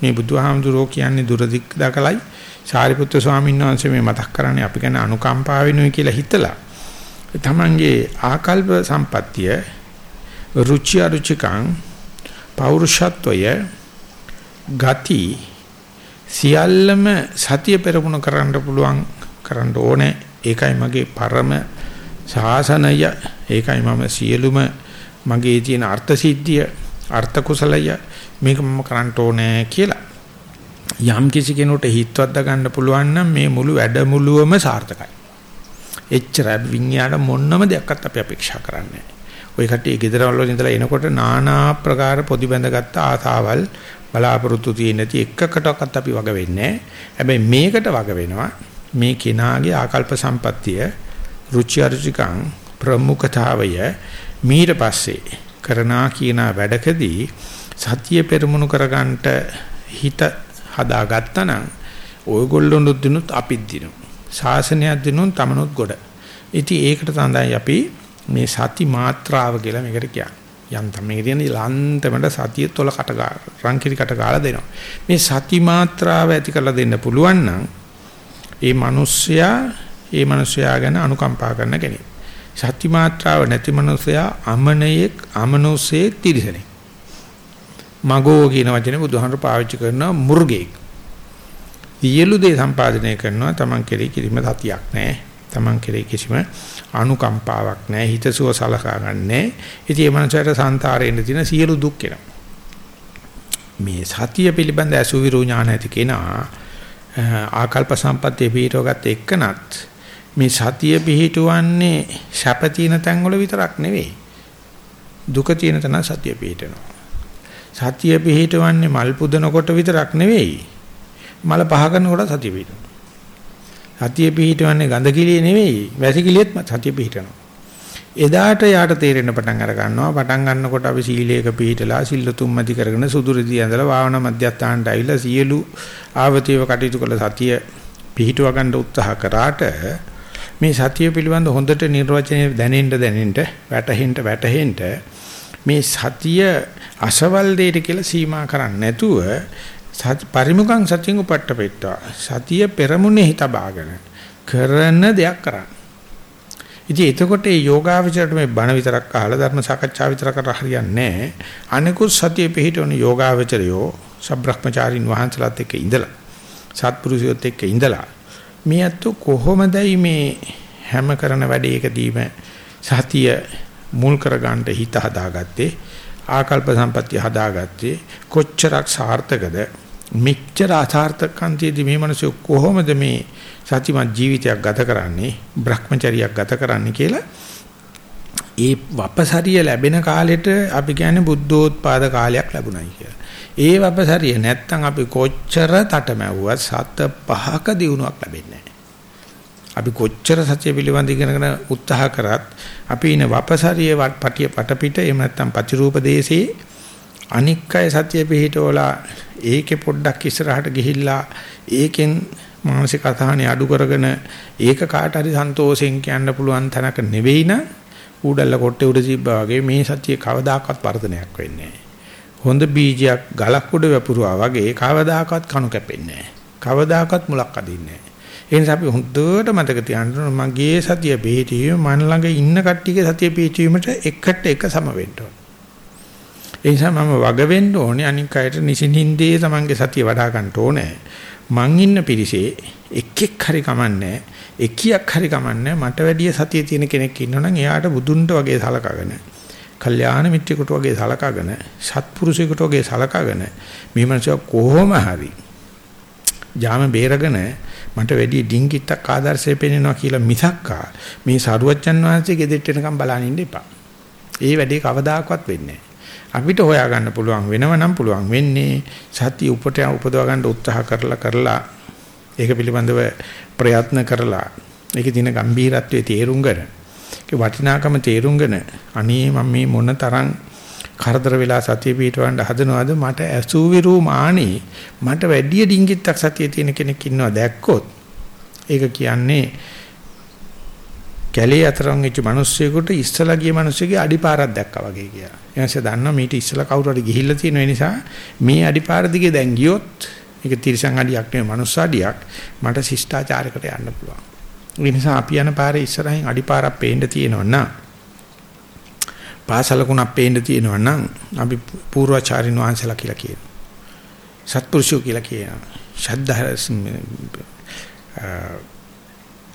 මේ බුදුහාමුදුරෝ කියන්නේ දුරදික් දකලයි. සාරිපුත්‍ර ස්වාමීන් වහන්සේ මේ මතක් කරන්නේ අපි ගැන අනුකම්පා වෙනුයි කියලා හිතලා. තමන්ගේ ආකල්ප සම්පත්තිය රුචි අරුචිකං පෞරුෂත්වය ගති සියල්ලම සතිය පෙරමුණ කරන්න පුළුවන් කරන්න ඕනේ. ඒකයි මගේ පරම ශාසනය ඒකයි මම සියලුම මගේ තියෙන අර්ථ සිද්ධිය. අර්ථ කුසලය මේක මම කරන්න ඕනේ කියලා යම් කිසි කෙනෙකුට හිතවත් ගන්න පුළුවන් නම් මේ මුළු වැඩමුළුවම සාර්ථකයි. එච්චර විඤ්ඤාණ මොන්නම දෙයක්වත් අපි අපේක්ෂා කරන්නේ ඔය කට්ටිය ගෙදරවල ඉඳලා එනකොට নানা ප්‍රකාර පොදි බැඳගත් ආසාවල් බලාපොරොත්තු තියෙන නැති එකකටවත් අපි වග වෙන්නේ හැබැයි මේකට වග වෙනවා. මේ කෙනාගේ ආකල්ප සම්පත්තිය රුචි අරුචිකං ප්‍රමුඛතාවය මීට පස්සේ කරනා කියන වැඩකදී සතිය පෙරමුණු කරගන්නට හිත හදාගත්තා නම් ඔයගොල්ලොනුත් දිනුත් අපිත් දිනු. ශාසනයක් දිනුත් තමනුත් ගොඩ. ඉතින් ඒකට තමයි අපි මේ සති මාත්‍රාව කියලා මේකට කියන්නේ. යන්තම් මේක කියන්නේ ලන්තමට සතිය තොල කට ගා රංකිරි කට ගාලා දෙනවා. මේ සති මාත්‍රාව ඇති කරලා දෙන්න පුළුවන් නම් ඒ මිනිස්සයා ඒ මිනිස්සයා ගැන අනුකම්පා කරන කෙනෙක්. සති මාත්‍රාව නැති මිනිස්සයා අමනයෙක් අමනුෂ්‍යයෙක් තිරිසනෙක්. මගෝ කියන වචනේ බුදුහාමර පාවිච්චි කරනවා මුර්ගෙක්. සියලු දේ සම්පාදනය කරනවා Taman කෙරේ කිසිම සතියක් නැහැ. Taman කෙරේ කිසිම අනුකම්පාවක් නැහැ. හිතසුව සලකා ගන්නෑ. ඉතින් මේ මනසට සංතාරයෙන් තියෙන සියලු දුක් කෙනා. මේ සතිය පිළිබඳ අසුවිරු ඥාන ඇති කෙනා ආකල්ප සම්පත්තිය පිටවගත් එක්කනත් මේ සතිය පිහිටවන්නේ සැප තියෙන තැන්වල විතරක් නෙවෙයි. දුක තියෙන තැන සතිය පිහිටනවා. සතිය පිහිටවන්නේ මල් පුදනකොට විතරක් නෙවෙයි. මල පහ කරනකොට සතිය පිහිටනවා. සතිය පිහිටවන්නේ ගඳ කිලිය නෙවෙයි, වැසි කිලියෙත් සතිය පිහිටනවා. එදාට යාට තේරෙන්න පටන් අර ගන්නවා පටන් ගන්නකොට අපි සීලයක පිළිහිටලා සිල්ල තුම්මැති කරගෙන සුදුරිදී ඇඳලා භාවනා මධ්‍යස්ථානට ඇවිල්ලා සියලු ආවතීව කටයුතු කළ සතිය පිහිටුව ගන්න උත්සාහ කරාට මේ සතිය පිළිබඳ හොඳට නිර්වචනය දැනෙන්න දැනෙන්න වැටහෙන්න වැටහෙන්න මේ සතිය අසවල් දෙයට කියලා සීමා කරන්නේ නැතුව පරිමුඛං සතියෙන් උපට්ඨපෙත්තා සතිය පෙරමුණේ හිත බාගෙන කරන දෙයක් කරන්න. ඉතින් එතකොට මේ යෝගාවචරයට මේ බණ විතරක් අහලා ධර්ම සාකච්ඡා විතර කරලා හරියන්නේ නැහැ. අනිකුත් සතිය පිහිටවන යෝගාවචරයෝ සබ්‍රහ්මචාරින් වහන්සලාත් එක්ක ඉඳලා සත්පුරුෂයොත් එක්ක ඉඳලා මේ අත්තු කොහොමදයි මේ හැම කරන වැඩේකදීම සතිය මුල් කරගන්න හිත හදාගත්තේ? ආකල්ප සම්පත්‍ය හදාගත්තේ? කොච්චරක් සාර්ථකද? මෙච්චර අසාර්ථකන්තියදී මේ මිනිස්සු කොහොමද මේ සතිමත් ජීවිතයක් ගත කරන්නේ? භ්‍රමචරියක් ගත කරන්නේ කියලා ඒ වපසරිය ලැබෙන කාලෙට අපි කියන්නේ බුද්ධෝත්පාද කාලයක් ලැබුණයි කියලා. ඒ වපසරිය නැත්තම් අපි කොච්චර තටමැව්වත් සත පහක දිනුවක් ලැබෙන්නේ අපි කොච්චර සත්‍ය පිළිබඳ ඉගෙනගෙන උත්සාහ කරත් අපි ඉන වපසරිය පටිය පටපිට එහෙම නැත්තම් පතිරූප දේශේ අනික් අය සත්‍ය පිළිහිටවලා ඒකේ පොඩ්ඩක් ඉස්සරහට ගිහිල්ලා ඒකෙන් මානසික අසහනය අඩු කරගෙන ඒක කාට හරි සන්තෝෂෙන් කියන්න පුළුවන් තැනක නෙවෙයි න ඌඩල්ල කොට්ටේ උඩ තිබ්බා වගේ මේ සත්‍ය කවදාකවත් වර්ධනයක් වෙන්නේ නැහැ හොඳ බීජයක් ගලක් උඩ වැපුරුවා වගේ කවදාකවත් කණු කැපෙන්නේ නැහැ. කවදාකවත් මුලක් අදින්නේ නැහැ. ඒ නිසා අපි හොඳට මතක තියාගන්න මගේ සතිය පිහිටීම මන් ළඟ ඉන්න කට්ටියගේ සතිය පිහිටීමට එකට එක සම වෙන්න ඕන. ඒ නිසා මම වග වෙන්න ඕනේ අනික් අයට නිසින්ින්දේ තමන්ගේ සතිය වඩා ගන්න ඕනේ. මං ඉන්න පිරිසේ එක්ෙක් හරි කමන්නේ එකියක් හරි කමන්නේ මට වැඩිය සතිය තියෙන කෙනෙක් ඉන්නවනම් එයාට බුදුන්ට වගේ සලකගෙන කල්යාණ මිත්‍රෙකුට වගේ සලකගෙන සත්පුරුෂයෙකුට වගේ සලකගෙන මේ මනුස්සයා කොහොම හරි ජාම බේරගෙන මට වැඩි ඩිංගිත්තක් ආදර්ශය පෙන්වනවා කියලා මිසක්කා මේ සරුවච්චන් වහන්සේ ගෙදෙට්ට එනකම් බලන් ඉන්න එපා. ඒ වැඩේ කවදාකවත් වෙන්නේ අපිට හොයාගන්න පුළුවන් වෙනව නම් පුළුවන් වෙන්නේ සත්‍ය උපට උපදව ගන්න උත්සාහ කරලා කරලා ඒක පිළිබඳව ප්‍රයත්න කරලා. ඒකේ තියෙන ගැඹීරත්වයේ තේරුම් ගන්න. ඒ වටිනාකම තේරුම්ගෙන අනේ මම මේ මොන තරම් කරදර වෙලා සතිය පිටවන්න හදනවද මට ඇසුවිරු මානේ. මට වැඩි ඩිංගිත්තක් සතිය තියෙන කෙනෙක් ඉන්නවා දැක්කොත් ඒක කියන්නේ කැලේ අතරන් ඉච්ච මිනිස්සෙකුට ඉස්සලා ගිය මිනිස්සෙගේ අඩිපාරක් දැක්කා වගේ කියලා. එයාසේ දන්නවා මීට ඉස්සලා කවුරු හරි ගිහිල්ලා තියෙන නිසා මේ අඩිපාර දිගේ දැන් ගියොත් ඒක තිරසං අඩියක් නෙවෙයි මනුස්ස අඩියක් මට ශිෂ්ටාචාරයකට යන්න පුළුවන්. ඒ නිසා අපි යන පාරේ ඉස්සරහින් අඩිපාරක් පේන්න තියෙනවා නම් පාසලකුණක් පේන්න තියෙනවා නම් අපි පූර්වාචාරින් වහන්සලා කියලා කියනවා. සත්පුරුෂෝ කියලා කියනවා. ශද්ධා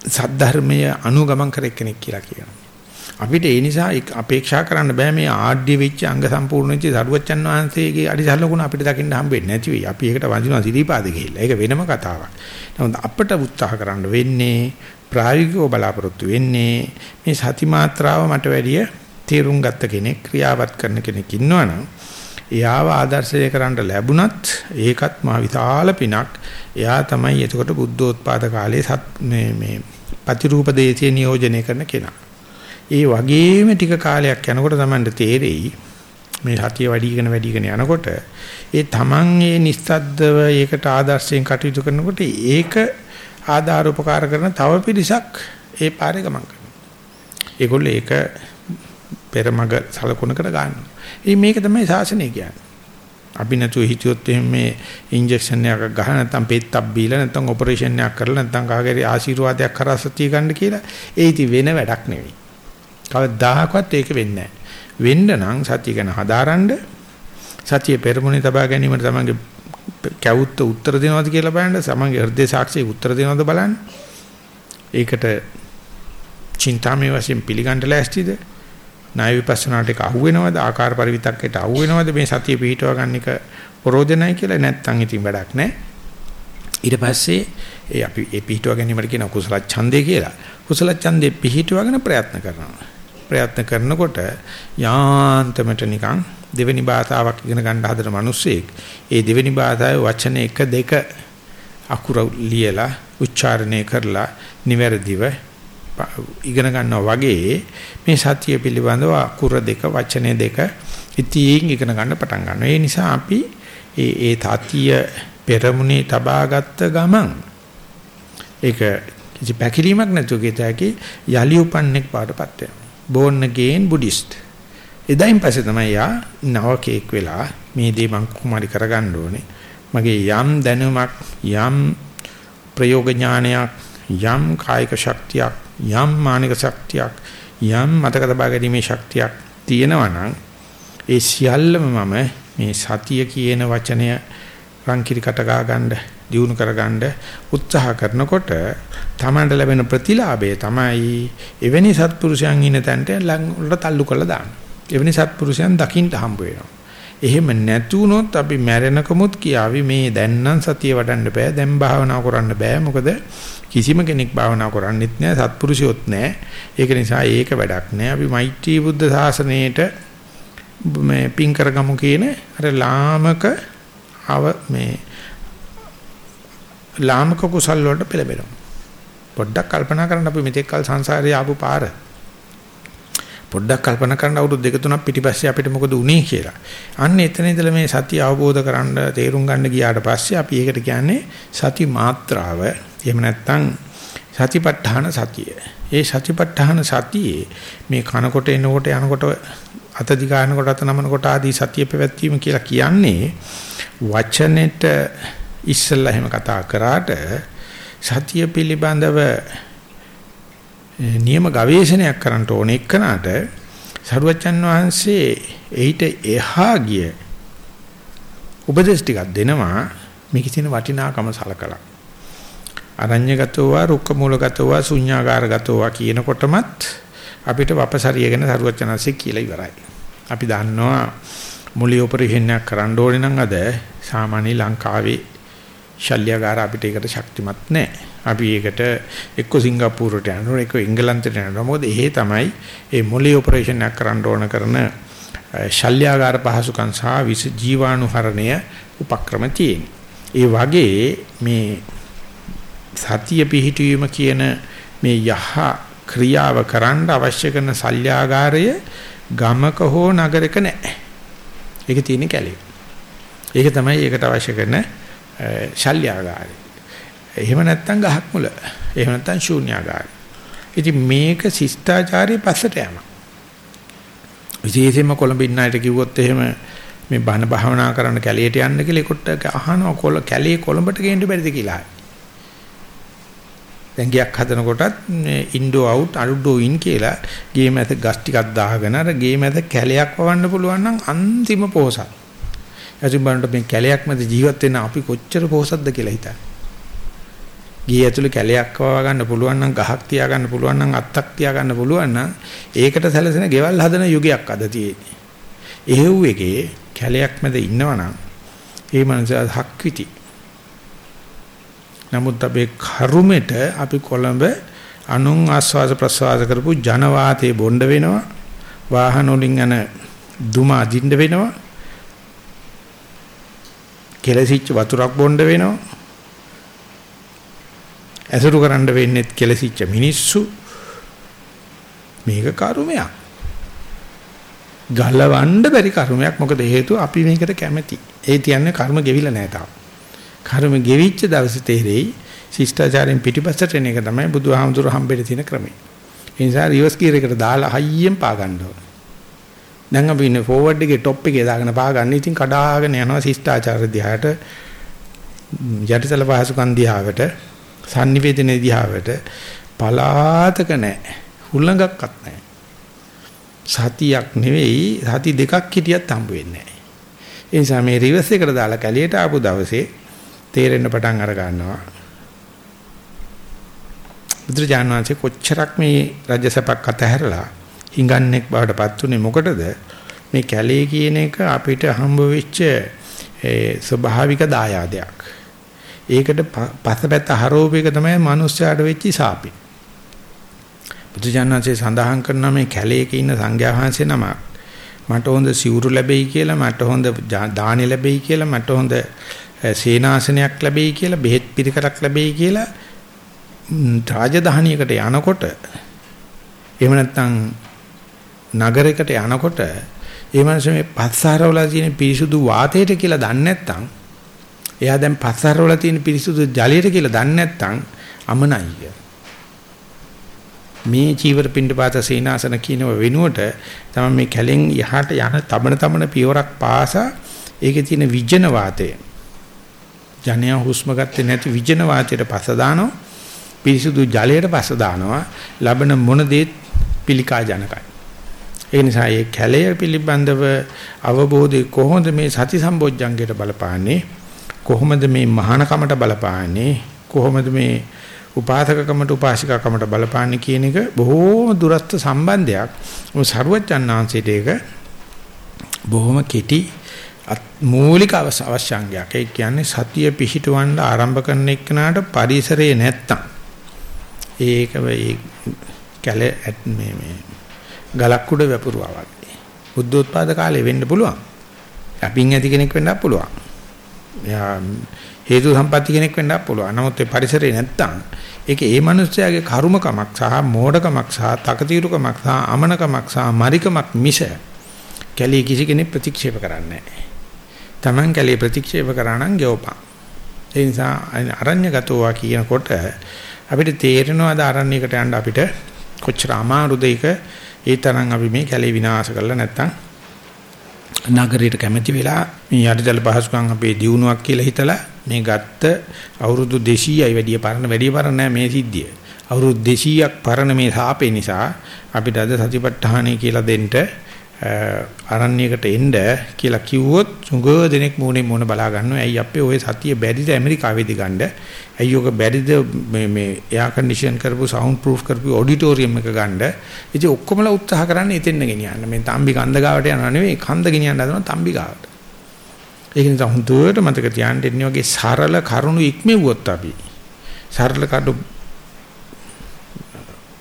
සද්ධර්මයේ අනුගමන් කර කෙනෙක් කියලා කියනවා. අපිට ඒ නිසා අපේක්ෂා කරන්න බෑ මේ ආඩ්‍ය වෙච්ච අංග සම්පූර්ණ වෙච්ච සරුවච්චන් වහන්සේගේ අඩිසල්ලකුණ අපිට දකින්න හම්බෙන්නේ නැති වෙයි. අපි ඒකට වඳිනවා සිරිපාද ගිහිල්ලා. ඒක වෙනම කතාවක්. නමුත් අපිට උත්සාහ කරන්න වෙන්නේ ප්‍රායෝගිකව බලාපොරොත්තු වෙන්නේ මේ සති මාත්‍රාව මට වැඩිය තේරුම් ගත්ත කෙනෙක් ක්‍රියාවත් කරන කෙනෙක් ඉන්නවනම් එයාව ආදර්ශය කරන්න ලැබුණත් ඒකත් මා විශාල පිනක්. එයා තමයි එතකොට බුද්ධෝත්පාද කාලයේ සත් මේ මේ ප්‍රතිරූප දේශේ නියෝජනය කරන කෙනා. ඒ වගේම ටික කාලයක් යනකොට තමයි තේරෙයි මේ සතිය වැඩිගෙන වැඩිගෙන යනකොට ඒ තමන් ඒ නිස්සද්දව ඒකට ආදර්ශයෙන් කටයුතු කරනකොට ඒක ආධාර උපකාර කරන තව පිරිසක් ඒ පාරේ ගමන් කරනවා. ඒගොල්ලෝ ඒක පෙරමග සලකුණකට ගන්නවා. ඉතින් මේක තමයි ශාසනය කියන්නේ. අපි නැතුව හිතියොත් එහෙම මේ ඉන්ජෙක්ෂන් එකක් ගහලා නැත්නම් පෙත්තක් බීලා නැත්නම් ඔපරේෂන් එකක් කරලා නැත්නම් කාගේ ආශිර්වාදයක් කරා සතිය ගන්න කියලා ඒ ඉති වෙන වැඩක් නෙවෙයි. කවදාහක්වත් ඒක වෙන්නේ නැහැ. වෙන්න නම් සතිය ගැන හදාරන්න සතිය පෙරමුණේ තබා ගැනීමට තමන්ගේ කැවුත්ත උත්තර දෙනවද කියලා බලන්න තමන්ගේ හෘදේ සාක්ෂිය උත්තර දෙනවද බලන්න. ඒකට චින්තාමේ වශයෙන් පිළිගන්න ලෑස්තිද? ණය විපස්සනාට එක අහුවෙනවද? ආකාර පරිවිතක්කයට අහුවෙනවද මේ සතිය පිහිටව ගන්න එක ප්‍රෝජනයි කියලා නැත්නම් ඉතින් වැඩක් නැහැ. ඊට පස්සේ ඒ අපි ඒ පිහිටව ගැනීමට කියන කුසල ඡන්දේ කියලා. කුසල ඡන්දේ පිහිටවගෙන ප්‍රයත්න කරනවා. ප්‍රයත්න කරනකොට යාන්තමට නිකන් දෙවෙනි භාෂාවක් ඉගෙන ගන්න හදන මිනිස්සෙක් ඒ දෙවෙනි භාෂාවේ වචන එක දෙක අකුර ලියලා උච්චාරණය කරලා නිවැරදිව ඉගෙන ගන්නවා වගේ මේ සතිය පිළිබඳව අකුර දෙක වචනේ දෙක ඉතින් ඉගෙන ගන්න පටන් ගන්නවා. ඒ නිසා අපි ඒ ඒ තතිය පෙරමුණේ තබාගත්ත ගමන් ඒක කිසි පැකිලීමක් නැතුව ගියතකි යලි උපන්නෙක් පාටපත් වෙනවා. born again buddhist. එදායින් පස්සේ තමයි යා නවකෙක් වෙලා මේ දේ මං කුමාරි කරගන්න ඕනේ. මගේ යම් දැනුමක් යම් ප්‍රයෝග ඥානයක් යම් කායික ශක්තියක් යම් මානසික ශක්තියක් යම් මතක තබා ගැනීමේ ශක්තියක් තියෙනවා නම් ඒ සියල්ලම මම මේ සතිය කියන වචනය රංකිරි කට ගා ගන්න දියුණු කර ගන්න උත්සාහ කරනකොට තමන්ට ලැබෙන ප්‍රතිලාභය තමයි එවැනි සත්පුරුෂයන් ඉන්න තැනට ළඟට තල්ලු කරලා දාන්න. එවැනි සත්පුරුෂයන් දකින්න හම්බ වෙනවා. එහෙම නැතුනොත් අපි මැරෙනකමුත් කියාවි මේ දැන් නම් සතිය වඩන්න බෑ දැන් භාවනා කරන්න බෑ. මොකද කිසිම කෙනෙක් භාවනා කරන්නෙත් නෑ සත්පුරුෂයොත් නෑ. ඒක නිසා ඒක වැඩක් නෑ. අපි මෛත්‍රී බුද්ධ ශාසනයේට මේ පින් කරගමු කියන අර ලාමක අව මේ ලාමක කුසල් වලට පෙළඹෙනවා. පොඩ්ඩක් කල්පනා කරන්න අපි මෙතෙක් කල සංසාරේ ආපු පාර පොඩ්ඩක් කල්පනා කරන්න අවුරුදු දෙක තුනක් පිටිපස්සේ අපිට මොකද උනේ කියලා. අන්න එතන ඉඳලා මේ සතිය අවබෝධ කරන්න තේරුම් ගන්න ගියාට පස්සේ අපි ඒකට කියන්නේ සති මාත්‍රාව. එහෙම නැත්නම් සතිපට්ඨාන සතිය. ඒ සතිපට්ඨාන සතියේ මේ කනකොට එනකොට යනකොට අත දිගානකොට අත නමනකොට ආදී සතිය පැවැත්වීම කියලා කියන්නේ වචනෙට ඉස්සෙල්ලා එහෙම කතා කරාට සතිය පිළිබඳව නියම ගවේෂණයක් කරන්න ඕන එක්කනට සරුවච්චන් වහන්සේ එහිට එහා ගිය උපදේශ ටිකක් දෙනවා මේකේ තියෙන වටිනාකම සලකලා අරඤ්‍යගතෝව රුක්කමූලගතෝව ශුඤ්ඤාකාරගතෝව කියනකොටමත් අපිට වපසරිය ගැන සරුවච්චන්සේ කියලා ඉවරයි. අපි දන්නවා මුලිය ඔපරේෂන් එකක් කරන්න ඕනේ නම් අද සාමාන්‍ය ලංකාවේ ශල්‍යගාර අපිට ඒකට ශක්තිමත් නැහැ. අපි ඒකට එක්ක සිංගප්පූරුවට යනවා එක්ක එංගලන්තයට යනවා මොකද එහෙ තමයි මේ මොලේ ඔපරේෂන් එකක් කරන්න ඕන කරන ශල්‍යාගාර පහසුකම් සහ විස ජීවාණුහරණය උපක්‍රම තියෙන. ඒ වගේ මේ සතිය පිහිටවීම කියන මේ යහ ක්‍රියාව කරන්න අවශ්‍ය කරන ශල්‍යාගාරය ගමක හෝ නගරක නැහැ. ඒක තියෙන කැලේ. ඒක තමයි ඒකට අවශ්‍ය කරන ශල්‍යාගාරය. එහෙම නැත්නම් ගහක් මුල. එහෙම නැත්නම් ශූන්‍යාකාරය. ඉතින් මේක ශිෂ්ටාචාරයේ පස්සට යනවා. විශේෂයෙන්ම කොළඹ ඉන්න අයට කිව්වොත් එහෙම මේ බණ භාවනා කරන්න කැලේට යන්න කියලා ඒකට අහනවා කොළ කැලේ කොළඹට ගේන්න බැරිද කියලා. දැන් ගියක් හදනකොටත් ඉන්ඩෝ අවුට් අලුඩෝ ඉන් කියලා ගේ මැද ගස් ටිකක් දාගෙන අර ගේ මැද කැලයක් වවන්න පුළුවන් නම් අන්තිම පොහසත්. එතුම් බලන්න මේ කැලයක් මැද ජීවත් වෙන්න අපි කොච්චර පොහසත්ද කියලා හිතන්න. ගේ ඇතුලේ කැලයක් වවා ගන්න පුළුවන් නම් ගහක් තියා ගන්න පුළුවන් නම් අත්තක් තියා ගන්න පුළුවන් නම් ඒකට සැලසෙන ගෙවල් හදන යුගයක් අද තියෙන්නේ. එහෙව් එකේ කැලයක් මැද ඉන්නවනම් ඒ මනස හක්විති. නමුත් අපේ කරුමෙට අපි කොළඹ අනුන් ආස්වාද ප්‍රසවාස කරපු ජනවාතේ බොණ්ඩ වෙනවා. වාහන වලින් යන දුම අදින්න වෙනවා. කෙලසිච්ච වතුරක් බොන්න වෙනවා. ඇසුරු කරන්න වෙන්නේ කෙලසිච්ච මිනිස්සු. මේක කර්මයක්. ගලවන්න බැරි කර්මයක්. මොකද හේතුව අපි මේකට කැමැති. ඒ කියන්නේ කර්ම ගෙවිලා නැහැ තාම. කර්ම ගෙවිච්ච දවසේ තේරෙයි ශිෂ්ටාචාරයෙන් පිටිපස්සට එන එක තමයි බුදුහාමුදුර හම්බෙන්න තියෙන ක්‍රමය. ඒ නිසා රිවර්ස් ගියර් එකට දාලා හයියෙන් පා ගන්න ඕන. දැන් අපි ඉන්නේ ෆෝවර්ඩ් එකේ টොප් එකේ දාගෙන පා ගන්න. ඉතින් කඩාගෙන යනවා ශිෂ්ටාචාර දිහාට යටිතල පහසුකම් දිහාවට sannivedana දිහාවට පලාතක නැහැ. හුලඟක්වත් නැහැ. සතියක් නෙවෙයි සති දෙකක් හිටියත් හම්බ වෙන්නේ නැහැ. ඒ නිසා මේ රිවර්ස් එකට දාලා කැලියට ආපු දවසේ තේරෙන්න පටන් අර ගන්නවා. බුදුරජාණන් වහන්සේ කොච්චරක් මේ රජසපක් අතහැරලා හිඟන්නේක් බවටපත් උනේ මොකටද මේ කැලේ කියන එක අපිට හම්බ වෙච්ච ස්වභාවික දායාදයක් ඒකට පස්සපැත්ත හරෝපේක තමයි මිනිස්යාට වෙච්ච සාපේ. බුදුජානනාංශේ සඳහන් කරන මේ කැලේක ඉන්න සංඝයා වහන්සේ නම මට හොඳ සිවුරු ලැබෙයි කියලා මට හොඳ දානි ලැබෙයි කියලා මට හොඳ සේනාසනයක් ලැබෙයි කියලා බෙහෙත් පිළිකරක් ලැබෙයි කියලා රාජධානියකට යනකොට එහෙම නැත්නම් නගරයකට යනකොට ඒ මනුස්සය මේ පස්සාරවල තියෙන පිරිසුදු වාතයට කියලා දන්නේ නැත්නම් එයා දැන් පස්සාරවල තියෙන පිරිසුදු ජලයට කියලා දන්නේ නැත්නම් අමනයි මේ චීවර පින්ඩපාත සීනාසන කියනව වෙනුවට තමයි මේ කැලෙන් යහට යන තබන තබන පියවරක් පාසා ඒකේ තියෙන විජන වාතය. ජනයා හුස්ම ගත්තේ නැති විජන වාතයට පස දානවා. පිරිසුදු ජලයට පස දානවා. ලබන මොන දේත් පිළිකා ජනකයි. ඒ නිසා මේ කැලය පිළිබඳව අවබෝධය කොහොමද මේ සති සම්බොජ්ජංගයට බලපාන්නේ? කොහොමද මේ මහානකමට බලපාන්නේ කොහොමද මේ උපාසකකමට උපාසිකාකමට බලපාන්නේ කියන එක බොහෝම දුරස්ත සම්බන්ධයක්. මොකද සරුවච්චන්හන්සේට ඒක බොහොම කෙටි මූලික අවශ්‍යංගයක්. ඒ කියන්නේ සතිය පිහිටවන්න ආරම්භ කරන එක්කනට පරිසරයේ නැත්තම් ඒක මේ කැලේ මේ මේ ගලක් උඩ වැපුරුවා වගේ. බුද්ධෝත්පාද කාලේ වෙන්න පුළුවන්. අපින් ඇති කෙනෙක් වෙන්නත් පුළුවන්. එයා හේතු සම්පatti කෙනෙක් වෙන්නත් පුළුවන්. නමුත් ඒ පරිසරේ නැත්තම් ඒක ඒ මනුස්සයාගේ කර්මකමක් සහ මෝඩකමක් සහ තකතිරුකමක් සහ අමනකමක් සහ මරිකමක් මිස කැලේ කිසි කෙනෙක් ප්‍රතික්ෂේප කරන්නේ නැහැ. Taman කැලේ ප්‍රතික්ෂේප කරා නම් ගෙවපන්. ඒ නිසා අරඤ්‍යගතෝවා කියනකොට අපිට තේරෙනවා ද අරණ්‍යයකට යන්න අපිට කොච්චර අමාරුද ඒක ඒ තරම් අපි මේ කැලේ විනාශ කරලා නැත්තම් නගරයට කැමැති වෙලා මේ යටිදල පහසුකම් අපේ දියුණුවක් කියලා හිතලා මේ ගත්ත අවුරුදු 200යි වැඩි පරණ වැඩි පරණ නෑ මේ සිද්ධිය. අවුරුදු 200ක් පරණ මේ සාපේ නිසා අපිට අද සතිපට්ඨානයි කියලා දෙන්න අරණ්‍යයකට එන්න කියලා කිව්වොත් සුඟ දෙනෙක් මූණේ මූණ බලා ගන්නවා. ඇයි අපේ ওই සතිය බැරිද ඇමරිකාවේදී ගන්න? ඇයි ඔක බැරිද මේ මේ එයා කන්ඩිෂන් කරපු සවුන්ඩ් ප්‍රූෆ් කරපු ඔඩිටෝරියම් එක ගන්න? ඉතින් ඔක්කොමලා උත්සාහ කරන්නේ එතෙන්න ගෙනියන්න. මේ තම්බි කන්ද ගාවට යනවා නෙවෙයි කන්ද ගෙනියන්න හදනවා තම්බි ගාවට. ඒක නිසා හුදුවට මතක තියාගන්න ඉන්නේ වගේ සරල කරුණු ඉක්මෙව්වොත් අපි සරල කඩු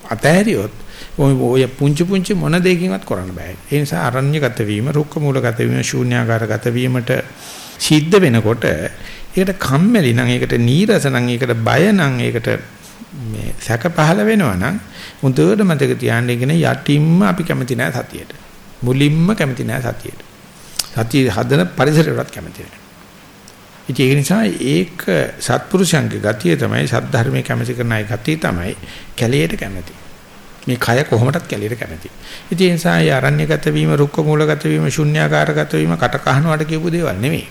අතහැරියොත් ඔය ඔය පුංචි පුංචි මොන දෙයකින්වත් කරන්න බෑ. ඒ නිසා අරණ්‍යගත වීම, රුක්ක මූලගත වීම, ශූන්‍යාකාරගත වීමට සිද්ධ වෙනකොට ඒකට කම්මැලි නම්, ඒකට නීරස නම්, ඒකට බය නම්, ඒකට මේ සැක පහළ වෙනවා නම් මුදුවට මතක තියාගන්න ඉගෙන යටින්ම අපි කැමති නෑ සතියට. මුලින්ම කැමති නෑ සතියට. සතිය හදන පරිසරයටත් කැමති නෑ. ඉතින් ඒ නිසා ඒක සත්පුරුෂයන්ගේ ගතිය තමයි සද්ධර්මයේ කැමති කරන අය ගතිය තමයි කැලේට කැමති. මේ කය කොහොමදත් කැලියට කැමති. ඉතින් ඒ නිසා ඒ අරණ්‍යගත වීම, රුක්ක මූලගත වීම, ශුන්‍යාකාරගත වීම කට කහනවට කියපු දේවල් නෙමෙයි.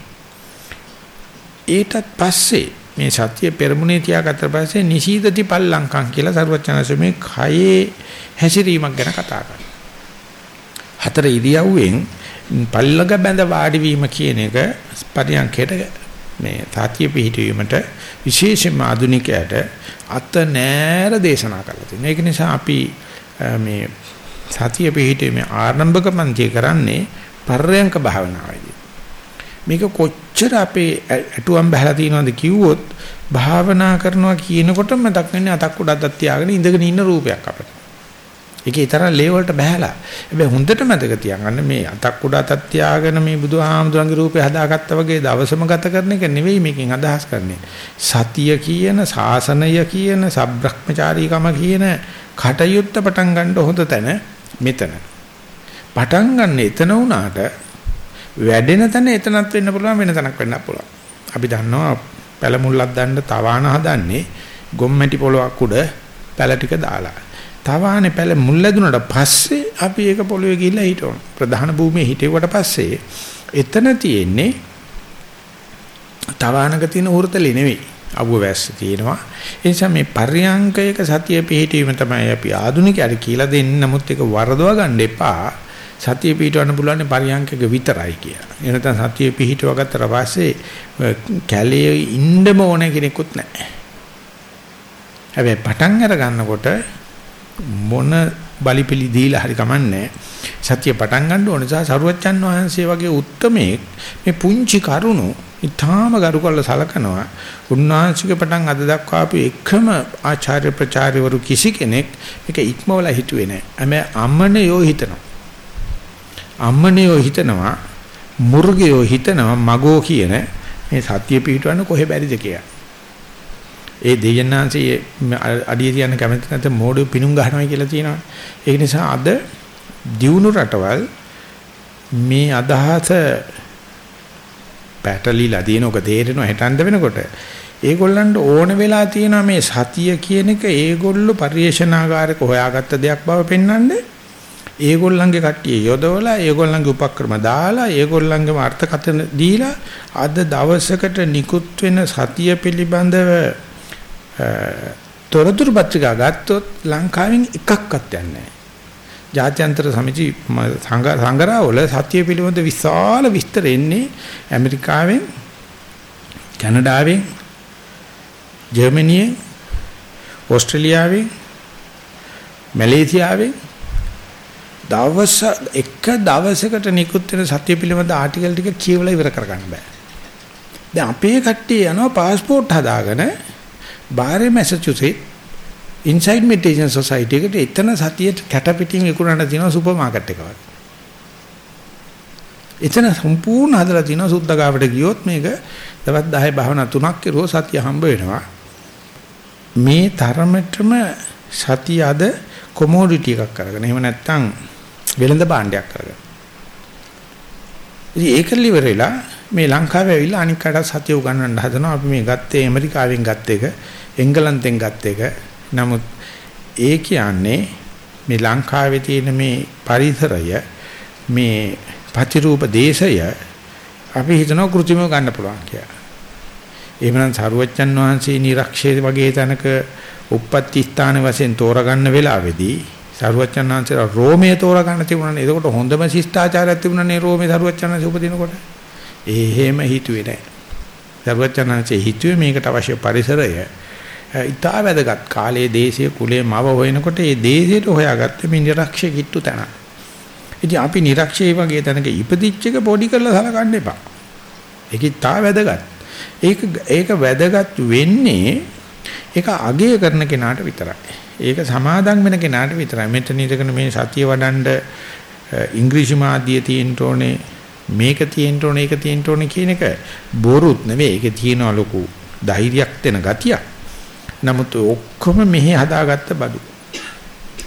ඊටත් පස්සේ මේ සත්‍ය පෙරමුණේ තියාගත්ත පස්සේ නිශීදති පල්ලංකම් කියලා සරුවචනසේ මේ කයේ හැසිරීමක් ගැන කතා කරනවා. හතර ඉරියව්වෙන් පල්ලක බැඳ වාඩි වීම කියන එක පරියන්කයට මේ සත්‍ය පිහිටවීමට විශේෂයෙන්ම ආධුනිකයට අත නෑර දේශනා කරලා තියෙනවා. ඒක නිසා අපි මේ සතිය පිහිටීමේ ආරම්භක පන්ති කරන්නේ පර්යංක භාවනාවේදී. මේක කොච්චර අපේ ඇටුවම් බහලා තියෙනවද කිව්වොත් භාවනා කරනවා කියනකොට මතක් වෙන්නේ අතක් උඩක් තියාගෙන ඉඳගෙන ඉන්න රූපයක් අපිට. ඒකේ තරම් ලේ වලට බහැලා. හැබැයි හොඳට මතක තියාගන්න මේ අතක් උඩ අතක් තියාගෙන මේ බුදුහාමුදුරන්ගේ රූපේ හදාගත්තා වගේ දවසම ගත කරන එක නෙවෙයි මේකෙන් අදහස් කරන්නේ. සතිය කියන, සාසනය කියන, සබ්‍රහ්මචාරීකම කියන කටයුත්ත පටන් ගන්න හොඳ තැන මෙතන. පටන් ගන්න එතන වුණාට වැඩෙන තැන එතනත් වෙන්න පුළුවන් වෙන තැනක් වෙන්නත් පුළුවන්. අපි දන්නවා පැලමුල්ලක් දාන්න තවාන හදන්නේ ගොම්මැටි පොලොක් උඩ පැල ටික දාලා. තවානේ පැල මුල් ලැබුණාට පස්සේ අපි ඒක පොළවේ ගිහිල්ලා හිටවන. ප්‍රධාන භූමියේ හිටෙව්වට පස්සේ එතන තියෙන්නේ තවානක තියෙන උර්තලේ නෙවෙයි. අබුව වැස්ස තියෙනවා. ඒ නිසා මේ පර්යංකයක සතිය පිහිටීම තමයි අපි ආධුනිකයන්ට කියලා දෙන්නේ. නමුත් ඒක වරදවා ගන්න එපා. සතිය පිහිටවන්න පුළුවන් පරියන්කක විතරයි කියලා. එනතන සතිය පිහිටව ගත්තට පස්සේ කැලේ ඉන්නම ඕන කෙනෙකුත් නැහැ. හැබැයි පටන් අර ගන්නකොට මොන බලිපිලි දීලා හරි කමන්නේ සතිය පටන් ගන්න ඕන නිසා සරුවච්චන් වහන්සේ වගේ උත්මයෙක් මේ පුංචි කරුණු ඊටාම ගරු කරලා සලකනවා උන්වහන්සේගේ පටන් අද දක්වා ආපු එකම ආචාර්ය ප්‍රචාර්යවරු කිසි කෙනෙක් මේක ඉක්මවලා හිතුවේ නැහැ. හැබැයි අම්මනේ යෝ හිතනවා. අම්මනියෝ හිතනවා මුර්ගයෝ හිතනවා මගෝ කියන මේ සත්‍ය පිටවන්න කොහෙ බැරිද කියලා. ඒ දෙයයන්ාන්සේ අඩිය තියන්න කැමති නැත මෝඩු පිණුම් ගහනවා කියලා තියෙනවා. ඒ නිසා අද දියුණු රටවල් මේ අදහස පැටලිලා දිනක තේරෙනවා හිටන්ද වෙනකොට ඒගොල්ලන්ට ඕන වෙලා තියෙනවා මේ සතිය කියන එක ඒගොල්ලෝ පරිේශනාගාරක හොයාගත්ත දෙයක් බව පෙන්වන්නේ ඒගොල්ලන්ගේ කට්ටිය යොදවලා ඒගොල්ලන්ගේ උපක්‍රම දාලා ඒගොල්ලන්ගේම අර්ථකථන දීලා අද දවසකට නිකුත් වෙන සතිය පිළිබඳව තොරතුරු පත්‍රිකා ගත්තොත් ලංකාවෙන් එකක්වත් යන්නේ ජාත්‍යන්තර සමිති සංගරාවල සතිය පිළිබඳ විශාල විස්තර එන්නේ ඇමරිකාවෙන් කැනඩාවෙන් ජර්මනියෙන් ඕස්ට්‍රේලියාවෙන් මැලේසියාවෙන් දවස් එක දවසකට නිකුත් වෙන සත්‍ය පිළිබඳ ආටිකල් ටික කියවලා ඉවර කරගන්න බෑ. දැන් අපේ කට්ටිය යනවා પાස්පෝර්ට් හදාගෙන බාරේ මැසචුසෙට් ඉන්සයිඩ් මෙඩිටේෂන් සොසයිටි එකට එතන සතියට කැට පිටින් විකුණන තියෙන සුපර් මාකට් එකක්. එතන සම්පූර්ණ හදලා තියෙනවා සුද්ධ ගාවට ගියොත් මේක දවස් 10 භාවනා තුනක් කෙරුවොත් සතිය හම්බ වෙනවා. මේ තරමටම සතිය අද කොමෝඩිටි එකක් කරගෙන එහෙම නැත්නම් වෙළඳ භාණ්ඩයක් කරගන්න. ඉතින් ඒක liver වෙලා මේ ලංකාවේ ඇවිල්ලා අනික් කඩ සතිය උගන්වන්න හදනවා. අපි මේ ගත්තේ ඇමරිකාවෙන් ගත්ත එක, එංගලන්තෙන් ගත්ත එක. නමුත් ඒ කියන්නේ මේ ලංකාවේ තියෙන මේ පරිසරය මේ ප්‍රතිරූප දේශය අපි හිතනවා કૃත්‍රිමව ගන්න පුළුවන් කියලා. එහෙමනම් සරුවච්චන් වහන්සේ නිරක්ෂේ වගේ තැනක උප්පත්ති ස්ථාන වශයෙන් තෝරගන්න වෙලාවේදී සරුවච්චන්හන්සේලා රෝමයේ තෝරගන්න තිබුණානේ. එතකොට හොඳම ශිෂ්ටාචාරයක් තිබුණානේ රෝමේ සරුවච්චන්හන්සේ උපදිනකොට. එහෙම හිතුවේ නැහැ. සරුවච්චන්හන්සේ හිතුවේ මේකට අවශ්‍ය පරිසරය ඉතා වැදගත් කාලයේ දේශීය කුලයේ මව හොයනකොට ඒ දේශයට හොයාගත්තේ මේ නිරක්ෂය කිට්ටු තැන. ඉතින් අපි නිරක්ෂය වගේ තැනක ඉපදිච්ච එක පොඩි කරලා සලකන්න එපා. ඒක ඉතා වැදගත්. ඒක ඒක වැදගත් වෙන්නේ ඒක අගය කරන කෙනාට විතරයි. ඒක සමාදම් වෙන කෙනාට විතරයි. මෙතන ඉඳගෙන මේ සතිය වඩන්ඩ ඉංග්‍රීසි මාධ්‍ය තියෙන්න ඕනේ මේක තියෙන්න ඕනේ ඒක තියෙන්න ඕනේ කියන එක බොරුත් නෙවෙයි. ඒක තියෙනවා ලොකු ධෛර්යයක් දෙන ගතියක්. නමුත් ඔක්කොම මෙහි හදාගත්ත බඩු.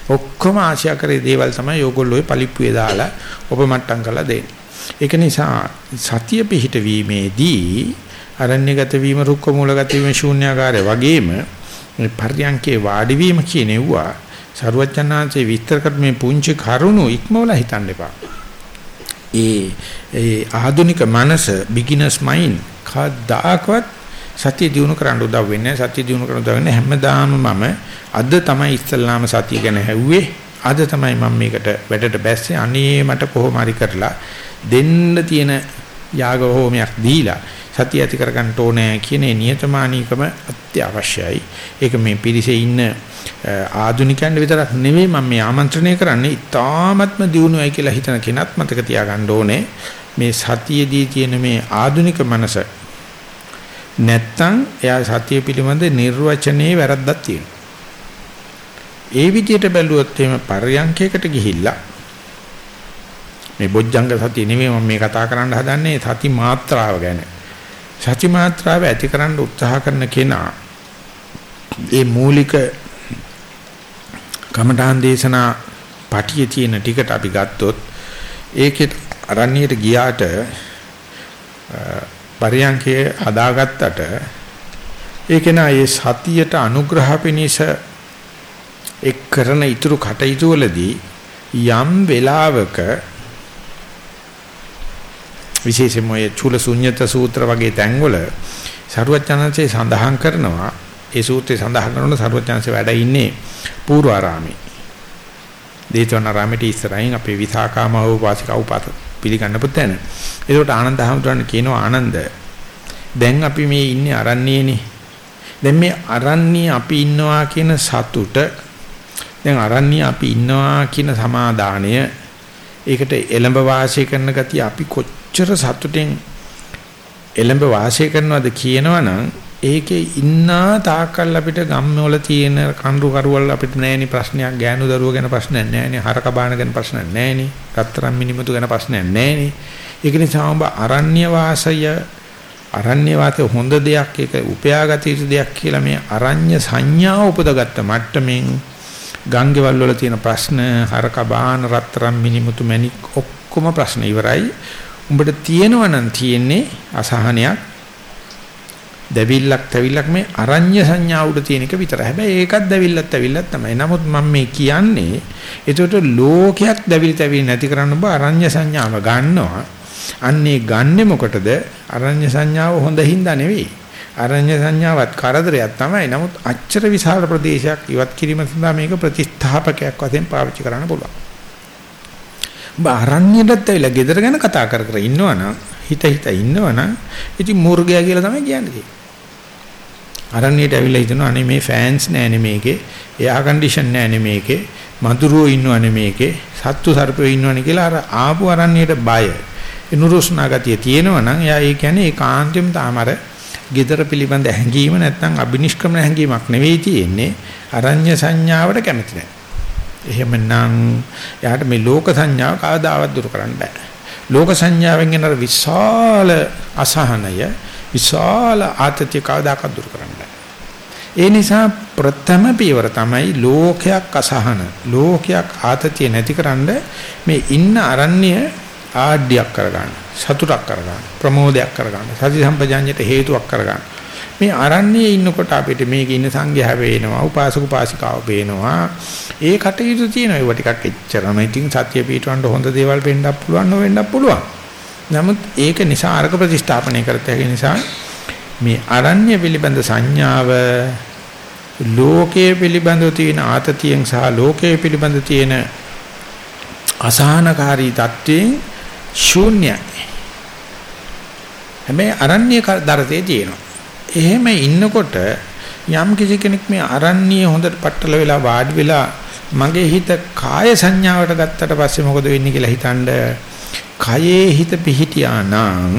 ඔක්කොම ආශා කරේ දේවල් තමයි ඕගොල්ලෝ පලිප්පුවේ දාලා ඔබ මට්ටම් කරලා දෙන්නේ. ඒක නිසා සතිය පිහිට වීමේදී අරණ්‍යගත වීම රුක්ක මූලගත වීම ශූන්‍යාකාරය වගේම මේ පර්යංකේ වාඩි වීම කියනෙව්වා සරුවචනාංශේ විස්තර කර මේ පුංචි කරුණු ඉක්මවලා හිතන්න එපා. ඒ ඒ ආධුනික මනස beginners mind කවදාකවත් සතිය දිනු කරන්න උදව් වෙන්නේ සතිය දිනු කරන්න උදව් වෙන්නේ හැමදාම මම අද තමයි ඉස්සල්ලාම සතිය ගැන හැව්වේ අද තමයි මම මේකට වැඩට බැස්සේ. අනේ මට කොහොම හරි කරලා දෙන්න තියෙන යාග හෝමයක් දීලා සතිය ඇති කරගන්න ඕනේ කියන නියතමානීකම අත්‍යවශ්‍යයි. ඒක මේ පිරිසේ ඉන්න ආදුනිකයන් විතරක් නෙවෙයි මම මේ ආමන්ත්‍රණය කරන්නේ ඉතාමත්ම දියුණුවයි කියලා හිතන කෙනත් මතක තියාගන්න ඕනේ. මේ සතියේදී තියෙන මේ ආදුනික මනස නැත්තම් එයා සතිය පිළිබඳ නිර්වචනයේ වැරද්දක් තියෙනවා. ඒ විදිහට බැලුවොත් එහෙම පරයන්කයකට ගිහිල්ලා මේ බොජ්ජංග සතිය නෙමෙයි මම මේ කතා කරන්න හදන්නේ සති මාත්‍රාව ගැන. සති මාත්‍රාව ඇතිකරන්න උත්සාහ කරන කෙනා ඒ මූලික කමඨාන් දේශනා පටියේ තියෙන ටිකට අපි ගත්තොත් ඒකේ අරණියට ගියාට පරියන්කේ හදාගත්තට ඒක නා ඒ සතියට අනුග්‍රහ පිණිස එක් කරන ඊතුරු කටයුතු වලදී යම් වෙලාවක විශේෂයෙන්ම ඔය චූල ශුන්්‍යත සූත්‍ර වගේ තැන්වල සරුවචනන්සේ සඳහන් කරනවා ඒ සූත්‍රය සඳහන් කරනකොට සරුවචනන්සේ වැඩ ඉන්නේ පූර්වාරාමේ දේතවනාරාමේට ඉස්සරහින් අපේ විසාකාම උපාසික උපාත පිළිගන්න පුතේන. ඒකට ආනන්ද හැමතුරන් කියනවා ආනන්ද දැන් අපි මේ ඉන්නේ අරන්නේනේ. දැන් මේ අරන්නේ අපි ඉන්නවා කියන සතුට දැන් අරන්නේ අපි ඉන්නවා කියන සමාදානය ඒකට එළඹ වාසය කරන ගතිය අපි කොච්චර සතුටෙන් එළඹ වාසය කරනවද කියනවනම් ඒකේ ඉන්නා තාක්කල් අපිට ගම්වල තියෙන කඳු කරුවල් අපිට නැහෙනි ප්‍රශ්නයක් ගෑනු දරුවෝ ගැන ප්‍රශ්නයක් නැහෙනි හරක බාන ගැන ප්‍රශ්නයක් නැහෙනි රත්තරන් මිනිමුතු ගැන ප්‍රශ්නයක් නැහෙනි. ඒක නිසා ඔබ අරණ්‍ය වාසය අරණ්‍ය වාසය හොඳ දෙයක් ඒක උපයාගත යුතු දෙයක් කියලා මේ අරණ්‍ය සංඥාව උපදගත්ත මට්ටමින් ගංගේවල් වල තියෙන ප්‍රශ්න හරක බාන රත්තරන් මිනිමුතු මැණික් ඔක්කොම ප්‍රශ්න ඉවරයි. උඹට තියෙනවා නම් තියෙන්නේ අසහනයක් දැවිල්ලක් තැවිල්ලක් මේ අරඤ්‍ය සංඥා උඩ තියෙන එක විතරයි. හැබැයි ඒකත් දැවිල්ලක් තැවිල්ලක් තමයි. නමුත් මම මේ කියන්නේ ඒකට ලෝකයක් දැවිලි තැවිලි නැති කරන්න බෑ අරඤ්‍ය සංඥාව ගන්නවා. අන්නේ ගන්නෙ මොකටද? අරඤ්‍ය සංඥාව හොඳින්ද නෙවෙයි. අරඤ්‍ය සංඥාවත් කරදරයක් තමයි. නමුත් අච්චර විශාල ප්‍රදේශයක් ඉවත් කිරීම සඳහා මේක ප්‍රතිස්ථාපකයක් වශයෙන් පාවිච්චි කරන්න පුළුවන්. ඔබ අරඤ්‍යයටත් ඇවිල්ලා ගෙදර ගැන කතා කර කර ඉන්නවනම් හිත හිත ඉන්නවනම් ඉතින් මූර්ගයා කියලා තමයි කියන්නේ. අරණියට ඇවිල්ලා හිතනවා අනේ මේ ෆෑන්ස් නෑනේ මේකේ එයා කන්ඩිෂන් නෑනේ මේකේ මధుරෝ ඉන්නවනේ මේකේ සත්තු සර්පයෝ ඉන්නවනේ කියලා අර ආපු අරණියට බය නුරුස්නා ගතිය තියෙනවා නම් එයා ඒ කියන්නේ ඒකාන්තයෙන්ම තාමර gedara පිළිබඳ හැඟීම නැත්නම් අබිනිෂ්ක්‍රමණ හැඟීමක් නෙවෙයි තියෙන්නේ අරඤ්‍ය සංඥාවට කැමති නැහැ. එහෙමනම් එයාට මේ ලෝක සංඥාව කවදාවත් දුරු කරන්න බෑ. ලෝක සංඥාවෙන් එන විශාල අසහනය විශාල ආතතිය කවදාකවත් දුරු කරන්න බෑ. ඒ නිසා ප්‍රථම පියවර තමයි ලෝකයක් අසහන ලෝකයක් ආතතිය නැතිකරන්න මේ ඉන්න අරණ්‍ය ආඩ්‍යයක් කරගන්න සතුටක් කරගන්න ප්‍රමෝදයක් කරගන්න සති සම්පජාඤ්ඤයට හේතුවක් කරගන්න මේ අරණ්‍යයේ ඉන්නකොට අපිට මේක ඉන්න සංඝයා වේනවා උපාසක උපාසිකාව වේනවා ඒ කටයුතු තියෙනවා ඒව ටිකක් එච්චරම ඉතින් සත්‍ය පිටවන්න හොඳ දේවල් වෙන්නත් පුළුවන් නොවෙන්නත් පුළුවන් නමුත් ඒක නිසා අරක ප්‍රතිස්ථාපනය කරත හැකි නිසා මේ අරණ්‍ය පිළිබඳ සංඥාව ලෝකයේ පිළිබඳව තියෙන ආතතියෙන් සහ ලෝකයේ පිළිබඳ තියෙන අසහනකාරී தත්වයෙන් ශූන්‍යයි. හැබැයි අරණ්‍ය දරතේ තියෙනවා. එහෙම ඉන්නකොට යම් කිසි කෙනෙක් මේ අරණ්‍ය හොඳට පట్టල වෙලා වාඩි වෙලා මගේ හිත කාය සංඥාවට ගත්තට පස්සේ මොකද වෙන්නේ කියලා හිතන්නේ කයේ හිත පිහිටියා නම්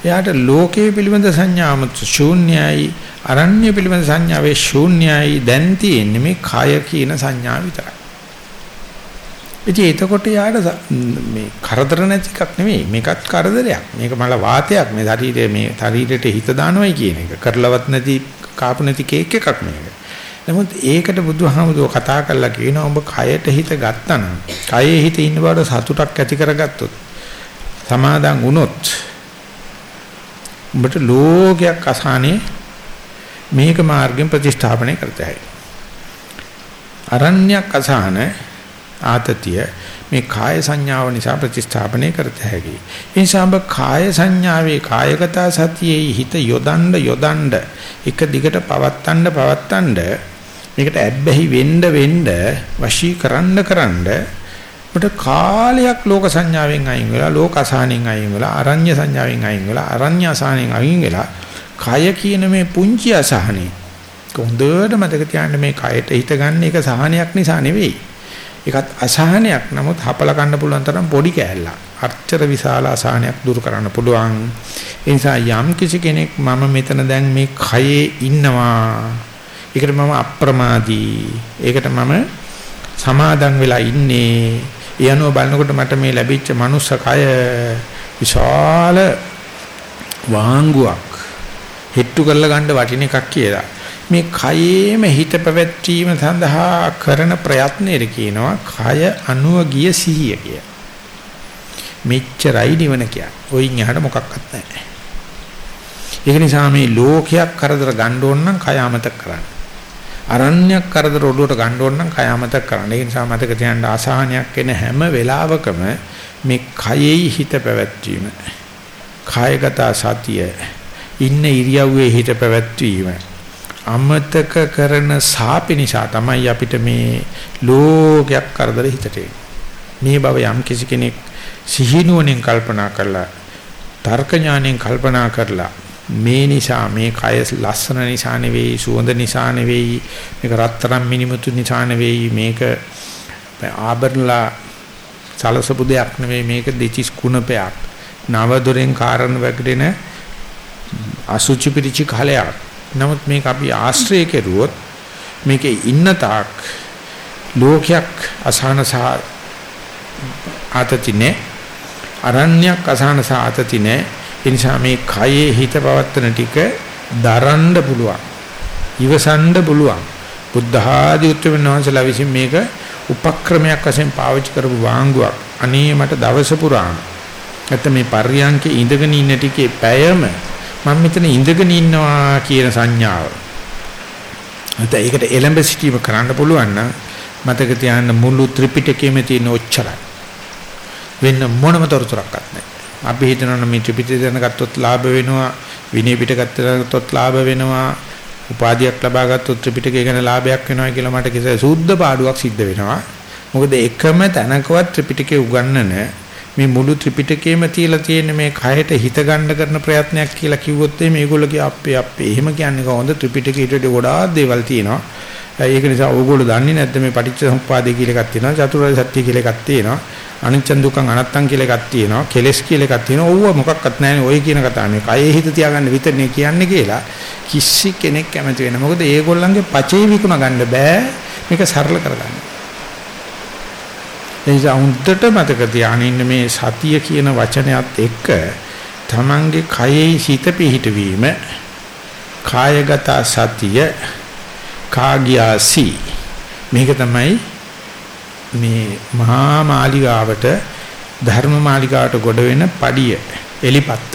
එයාට ලෝකයේ පිළිබඳ සංඥාම ශූන්‍යයි අරණ්‍ය පිළිබඳ සංඥාවේ ශූන්‍යයි දැන් තියෙන්නේ මේ කය කියන සංඥාව විතරයි. ඉතින් එතකොට යාට මේ කරදර නැති එකක් නෙමෙයි මේකත් කරදරයක්. මේක මල වාතයක් මේ ශරීරයේ මේ ශරීරයට හිත දානවයි කියන එක. කරලවත් නැති කාපු නැති කේක් එකක් මේක. නමුත් ඒකට බුදුහාමුදුරුවෝ කතා කරලා කියනවා ඔබ කයට හිත ගත්තා නම් කයේ හිත ඉන්න බවට සතුටක් ඇති කරගත්තොත් සමාදන් වුණොත් උඹට ලෝකයක් අසහනේ මේක මාර්ගෙන් ප්‍රතිස්ථාපනය කරතයි. අරණ්‍යයක් අසහන ආතතිය මේ කාය සංඥාව නිසා ප්‍රතිස්ථාපනය කරත හැකියි. ඒ නිසා ඔබ කාය සංඥාවේ කායගත සතියේ හිත යොදන්න යොදන්න එක දිගට පවත්තන්න පවත්තන්න මේකට ඇබ්බැහි වෙන්න වෙන්න වශී කරන්න කරන්න අපිට කාලයක් ලෝක සංඥාවෙන් අයින් වෙලා ලෝක අසහනෙන් අයින් වෙලා අරඤ්‍ය සංඥාවෙන් අයින් වෙලා අරඤ්‍ය අසහනෙන් අයින් වෙලා කය කියන මේ පුංචි අසහනේ හොඳට මතක තියාගන්න මේ කයට හිත ගන්න එක සහනයක් නිසා නෙවෙයි. ඒකත් අසහනයක් නමුත් හපල ගන්න පුළුවන් තරම් පොඩි කෑල්ලක්. අර්චර විශාල අසහනයක් දුරු කරන්න පුළුවන්. ඒ නිසා යම් කිසි කෙනෙක් මම මෙතන දැන් මේ කයේ ඉන්නවා. ඒකට මම අප්‍රමාදී. ඒකට මම සමාදන් වෙලා ඉන්නේ. ඒ අනුව බලනකොට මට මේ ලැබිච්ච මනුස්ස කය විශාල වාංගුවක් හෙට්ටු කරලා ගන්න වටින එකක් කියලා. මේ කයේම හිත පැවැත්වීම සඳහා කරන ප්‍රයත්නයේ කියනවා කය අනුව ගිය සිහිය කිය. මෙච්චරයි නිවන කියන්නේ. ඔයින් එහාට මොකක්වත් නැහැ. ඒක නිසා මේ ලෝකයක් කරදර ගන්න ඕන නම් කය අමතක කරන්න. අරණ්‍යයක් කරදර ඔළුවට ගන්න ඕන නම් කය අමතක කරන්න. ඒ නිසා මතක තියාගන්න අසහනයක් එන හැම වෙලාවකම මේ කයෙහි හිත පැවැත්වීම. කායගත සතිය ඉන්න ඉරියව්වේ හිත පැවැත්වීම අමතක කරන සාපි නිසා තමයි අපිට මේ ලෝකයක් කරදර හිතට මේ බව යම් කිසි කෙනෙක් සිහිනුවණෙන් කල්පනා කරලා තර්ක ඥාණයෙන් කල්පනා කරලා මේ නිසා මේ කය ලස්සන නිසා නෙවෙයි සුවඳ නිසා නෙවෙයි මේක රත්තරන් මිනිමුතු නිසා නෙවෙයි මේක ආභරණලා සලසපු දෙයක් නෙවෙයි මේක දෙචිස් කුණපයක්. නව දොරෙන් කාරණ වැගිරෙන අසුචි පිරිචි කලයක්. නමුත් මේක අපි ආශ්‍රය කෙරුවොත් මේකේ ඉන්න තාක් ලෝකයක් අසහන සහ ආතති නැහැ අරණ්‍යයක් අසහන සහ ආතති නැහැ ඒ නිසා මේ කයේ හිත පවත්තන ටික දරන්න පුළුවන්. ඉවසන්න පුළුවන්. බුද්ධ ආදී උත්තරමන් වහන්සේලා විසින් මේක උපක්‍රමයක් වශයෙන් පාවිච්චි කරපු වාංගුවක්. අනේ මට දවස පුරාම. නැත්නම් මේ පර්යංකේ ඉඳගෙන ඉන්න ටිකේ පැයම මම මෙතන ඉඳගෙන ඉන්නවා කියන සංඥාව. නැත්නම් ඒකට එලඹ සිටීම කරන්න පුළුවන් නම් මතක තියාගන්න මුළු ත්‍රිපිටකයේම තියෙන ඔච්චරයි. වෙන මොනම තොරතුරක්වත් නැහැ. අපි හිතනවා මේ ත්‍රිපිටකය දැන ගත්තොත් ලාභ වෙනවා, විනය පිට ගත්තොත් ලාභ වෙනවා, උපාධියක් ලබා ගත්තොත් ත්‍රිපිටකය ගැන ලාභයක් වෙනවා කියලා මට කිසි සුද්ධ පාඩුවක් සිද්ධ වෙනවා. මොකද එකම තැනකවත් ත්‍රිපිටකේ උගන්නන මේ මුළු ත්‍රිපිටකයේම තියලා තියෙන මේ කයට හිත ගන්න කරන ප්‍රයත්නයක් කියලා කිව්වොත් මේගොල්ලෝ කිය අපේ අපේ එහෙම කියන්නේ කොහොමද? ත්‍රිපිටකයේ ඊට ගොඩාක් දේවල් තියෙනවා. ඒක නිසා ඕගොල්ලෝ දන්නේ නැද්ද? මේ පටිච්චසමුප්පාදේ කියලා එකක් තියෙනවා චතුරාර්ය සත්‍ය කියලා එකක් තියෙනවා අනිච්ච දුක්ඛං අනත්තං කියලා එකක් තියෙනවා කෙලස් කියලා එකක් තියෙනවා. ඕව මොකක්වත් නැහැ ඔය කියන කතාව මේ කයේ හිත තියාගන්න විතරනේ කියන්නේ කියලා කිසි කෙනෙක් කැමති වෙන්නේ මොකද ඒගොල්ලන්ගේ පචේ විකුණ ගන්න බෑ. මේක සරල කරගන්න. එනිසා උන්ටට මතක තියාගෙන මේ සතිය කියන වචනයත් එක්ක තමන්ගේ කයෙහි සිත පිහිටවීම කායගත සතිය කාග්‍යාසි මේක තමයි මේ මහා මාලිගාවට ධර්ම මාලිගාවට ගොඩ වෙන padiය එලිපත්ත.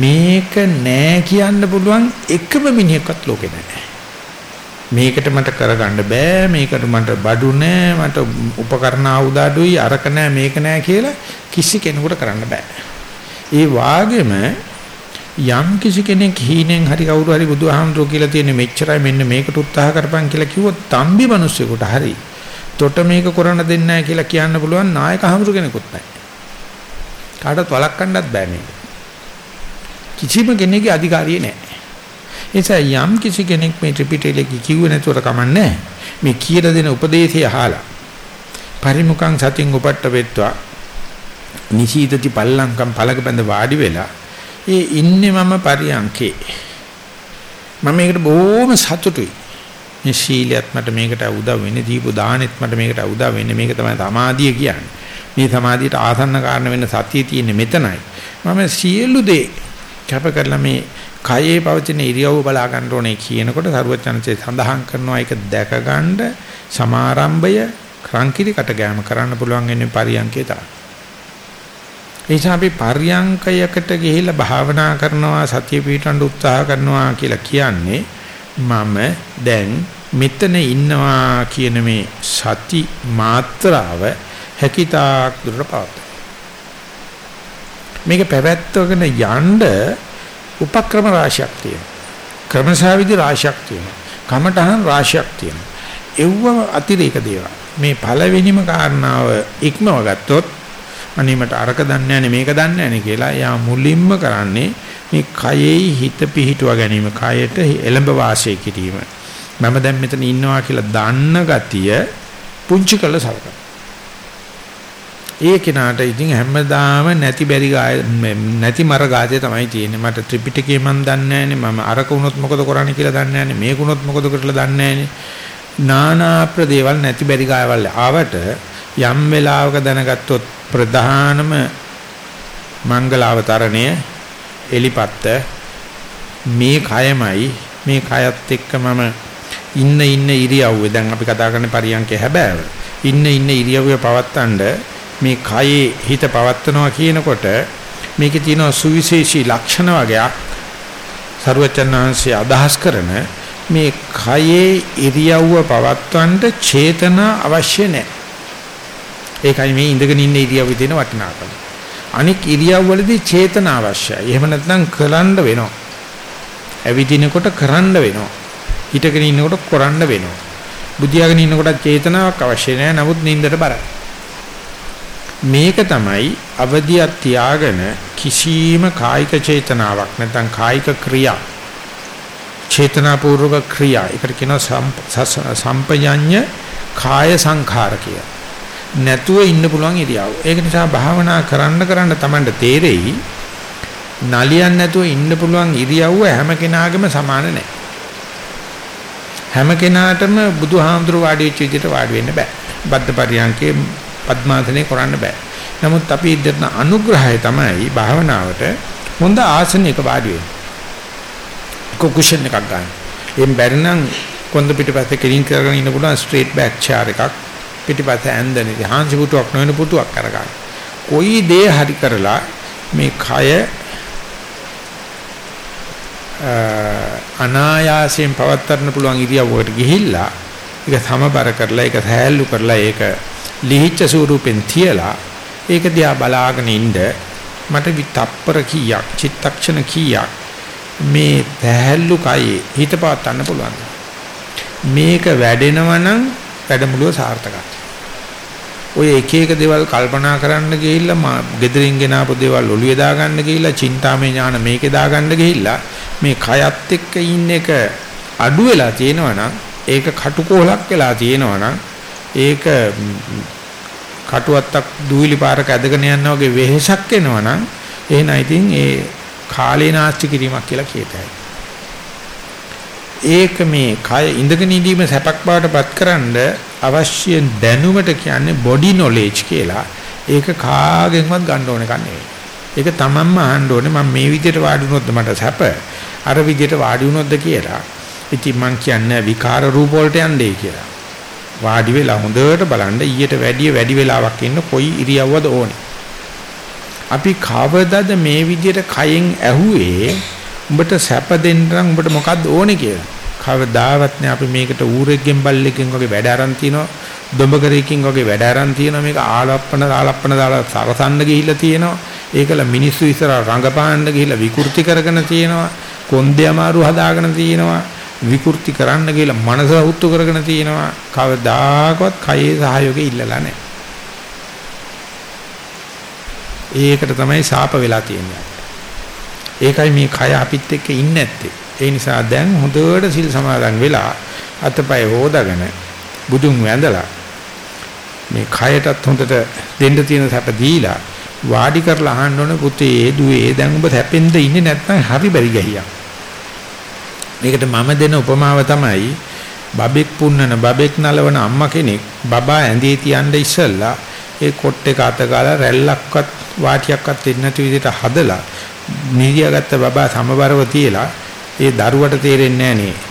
මේක නෑ කියන්න පුළුවන් එකම මිනිහෙක්වත් ලෝකේ නෑ. මේකට මට කරගන්න බෑ මේකට මට බඩු නෑ මට උපකරණ ආයුධ අඩුයි අරක නෑ මේක නෑ කියලා කිසි කෙනෙකුට කරන්න බෑ. ඒ වාගෙම යම් කිසි කෙනෙක් හීනෙන් හරි කවුරු හරි බුදුහාමුදුරුවෝ කියලා තියෙන මෙච්චරයි මෙන්න මේකට උත්සාහ කරපන් කියලා කිව්වොත් තම්බි මිනිස්සුෙකුට හරි තොට මේක කරන්න දෙන්නේ නැහැ කියලා කියන්න පුළුවන් නායක හමුරු කෙනෙකුත් නැහැ කාටවත් වළක්වන්නත් බෑ මේක. කිසිම කෙනෙකුගේ අධිකාරිය නැහැ නිසා යම් කිසි කෙනෙක් මේ ත්‍රිපිටකය කිව්වේ නැතුවට කමන්නේ මේ කියලා දෙන උපදේශය අහලා පරිමුඛං සතින් උපට්ඨ වෙත්වා. නිශීදති පල්ලංකම් පළක බඳ වාඩි වෙලා ඒ ඉන්නේ මම පරියංකේ. මම මේකට බොහොම සතුටුයි. මේ ශීලයක් මට මේකට උදව් වෙන්නේ දීපු දානෙත් මට මේකට උදව් වෙන්නේ. මේක තමයි සමාධිය කියන්නේ. මේ සමාධියට ආසන්න කාරණ වෙන්න සතිය තියෙන්නේ මෙතනයි. මම සියලු දේ කැප කරලා මේ කයේ පවතින ඉරියව්ව බලා ගන්න ඕනේ කියනකොට සරුවචනසේ සඳහන් කරනවා ඒක දැක ගන්න සමාරම්භය ක්‍රංකිරිකට ගෑම කරන්න පුළුවන් වෙන්නේ පරියන්කේ තමයි. ඒ නිසා අපි පරියන්කයකට ගිහිල්ලා භාවනා කරනවා සතිය පිටවන්න උත්සාහ කරනවා කියලා කියන්නේ මම දැන් මෙතන ඉන්නවා කියන මේ සති මාත්‍රාව හැකිතාක් දුරට පවතී. මේක පැවැත්වගෙන යන්න උපක්‍රම රාශියක් තියෙනවා. ක්‍රමසාවිදි රාශියක් තියෙනවා. කමඨහන් රාශියක් තියෙනවා. එව්ව අතිරේක දේවල්. මේ පළවෙනිම කාරණාව ඉක්මව ගත්තොත් අනේ මට අරක දන්නේ නැහැ මේක දන්නේ නැහැ කියලා යා මුලින්ම කරන්නේ මේ කයෙහි හිත පිහිටුවා ගැනීම කයට එළඹ වාසය කිරීම මම දැන් මෙතන ඉන්නවා කියලා දන්න ගතිය පුංචි කළ සලකන ඒ කෙනාට ඉතින් හැමදාම නැති බැරි නැති මර ගාතේ තමයි තියෙන්නේ. මට ත්‍රිපිටකේ මන් දන්නේ නැහැනේ. මම අරක වුණොත් මොකද කරන්නේ කියලා දන්නේ නැහැනේ. මේක වුණොත් මොකද කරලා දන්නේ නැහැනේ. නානා ප්‍රදේවල් නැති බැරි ගායවල් ආවට යම් වෙලාවක දැනගත්තොත් ප්‍රධානම මංගල අවතරණය එලිපත්ත මේ කයමයි මේ කයත් එක්ක මම ඉන්න ඉන්න ඉරියව්වේ දැන් අපි කතා කරන්නේ පරියන්කේ හැබෑව ඉන්න ඉන්න ඉරියව්වේ පවත්තන්න මේ කයේ හිත පවත්නවා කියනකොට මේකේ තියෙන සුවිශේෂී ලක්ෂණ වගේක් ਸਰවචන්නාංශය අදහස් කරන මේ කයේ ඉරියව්ව පවත්වන්න චේතනා අවශ්‍ය නැහැ. ඒකයි මේ ඉඳගෙන ඉන්න ඉරියව්වේ තියෙන වටිනාකම. අනික් ඉරියව්වලදී චේතනා අවශ්‍යයි. එහෙම නැත්නම් කලන්න වෙනවා. ඇවිදිනකොට කරන්න වෙනවා. හිටගෙන ඉන්නකොට කරන්න වෙනවා. බුදියාගෙන ඉන්නකොට චේතනාවක් අවශ්‍ය නැහැ. නමුත් නින්දට බරයි. මේක තමයි අවදියක් තියාගෙන කිසියම් කායික චේතනාවක් නැත්නම් කායික ක්‍රියා චේතනාපූර්වක ක්‍රියා ඒකට කියනවා සම්පයඤ්ඤ කාය සංඛාර කියලා. නැතුව ඉන්න පුළුවන් ඉරියව්. ඒක නිසා භාවනා කරන්න කරන්න Tamanට තේරෙයි නලියන් නැතුව ඉන්න පුළුවන් ඉරියව්ව හැම කෙනාගේම සමාන නැහැ. හැම කෙනාටම බුදුහාමුදුරු වාඩි වෙච්ච විදිහට වාඩි වෙන්න බෑ. බද්ද පරියන්කේ පద్මාසනේ කරන්න බෑ. නමුත් අපි ඉදිරියට අනුග්‍රහය තමයි භාවනාවට හොඳ ආසනයක වාඩි වෙන්න. කුකුෂන් එකක් ගන්න. එම් බැරි නම් කොන්ද පිටපස්සේ කෙලින් කරගෙන ඉන්න පුළුවන් ස්ට්‍රේට් බෑක් චෙයාර් එකක් පිටිපස්සේ ඇඳනේ හාන්සි පුටුවක් නොවන පුටුවක් කරගන්න. කොයි දේ හරි කරලා මේ කය අනායාසයෙන් පවත්වන්න පුළුවන් ඉරියව්වකට ගිහිල්ලා ඒක සමබර කරලා ඒක සහැල්ලු කරලා ඒක ලිහිච්ඡ ස්වරූපෙන් තියලා ඒක දිහා බලාගෙන ඉන්න මට විතප්පර කීයක් චිත්තක්ෂණ කීයක් මේ තැහැල්ලු කයේ හිත පවත්වන්න පුළුවන් මේක වැඩෙනවා නම් වැඩමුළුව සාර්ථකයි. ඔය එක එක දේවල් කල්පනා කරන්න ගිහිල්ලා ගෙදරින් ගෙන ආපු දේවල් ඔළුවේ දාගන්න ගිහිල්ලා චින්තාමය ඥාන මේකේ දාගන්න ගිහිල්ලා මේ කයත් එක්ක ඉන්න එක අඩු වෙලා තියෙනවා නම් ඒක කටුකොලක් වෙලා තියෙනවා නම් ඒක කටුවත්තක් දූවිලි පාරක ඇදගෙන යනවා වගේ වෙහෙසක් එනවා නම් එහෙනම් ඉතින් ඒ කාලේ නාස්ති කිරීමක් කියලා කියතයි. ඒක මේ කය ඉඳගෙන ඉඳීම සැපක් බවට පත්කරනද අවශ්‍ය දැනුමට කියන්නේ බොඩි නොලෙජ් කියලා. ඒක කාගෙන්වත් ගන්න ඕන එකක් නෙවෙයි. ඒක තමන්ම අහන්න ඕනේ මම මේ විදිහට වාඩි වුණොත්ද මට සැප අර විදිහට වාඩි වුණොත්ද කියලා. ඉතින් මං කියන්නේ විකාර රූප වලට යන්නේ කියලා. වාඩි වෙලා හොඳට බලන්න ඊට වැඩිය වැඩි වෙලාවක් ඉන්න කොයි ඉරියව්වද ඕනේ. අපි කවදද මේ විදිහට කයෙන් ඇහුවේ උඹට සැප දෙන්න නම් උඹට මොකද්ද ඕනේ කියලා. කවදාවත් නෑ අපි මේකට ඌරෙක්ගෙන් බල්ලෙක්ගෙන් වගේ වැඩ අරන් තියනවා දොඹකරයකින් වගේ වැඩ අරන් තියනවා මේක ආලප්පන ආලප්පන දාලා සරසන්න ගිහිල්ලා තියෙනවා ඒකල මිනිස්සු ඉස්සර රඟපාන්න ගිහිල්ලා විකෘති කරගෙන තියෙනවා කොන්දේ අමාරු හදාගෙන තියෙනවා විකෘති කරන්න කියලා මනස උත්තු කරගෙන තියෙනවා. කවදාකවත් කයේ සහයෝගය ඉල්ලලා නැහැ. ඒකට තමයි ශාප වෙලා තියෙන්නේ. ඒකයි මේ කය අපිත් එක්ක ඉන්නේ නැත්තේ. ඒ නිසා දැන් හොඳට සිල් සමාදන් වෙලා අතපය හොදාගෙන බුදුන් වැඳලා මේ කයටත් හොඳට දෙන්න තියෙන සැප දීලා වාඩි කරලා අහන්න ඕනේ පුතේ දුවේ. දැන් ඔබ හැපෙන්න ඉන්නේ නැත්නම් හරි බැරි ගහියක්. මේකට මම දෙන උපමාව තමයි බබෙක් පුන්නන බබෙක් නලවන අම්මා කෙනෙක් බබා ඇඳේ තියන්න ඉස්සෙල්ලා ඒ කොට් එක අත ගාලා රැල්ලක්වත් වාටියක්වත් දෙන්න නැති විදිහට හදලා නිදියාගත්ත බබා සමබරව තියලා ඒ දරුවට තේරෙන්නේ නැහැ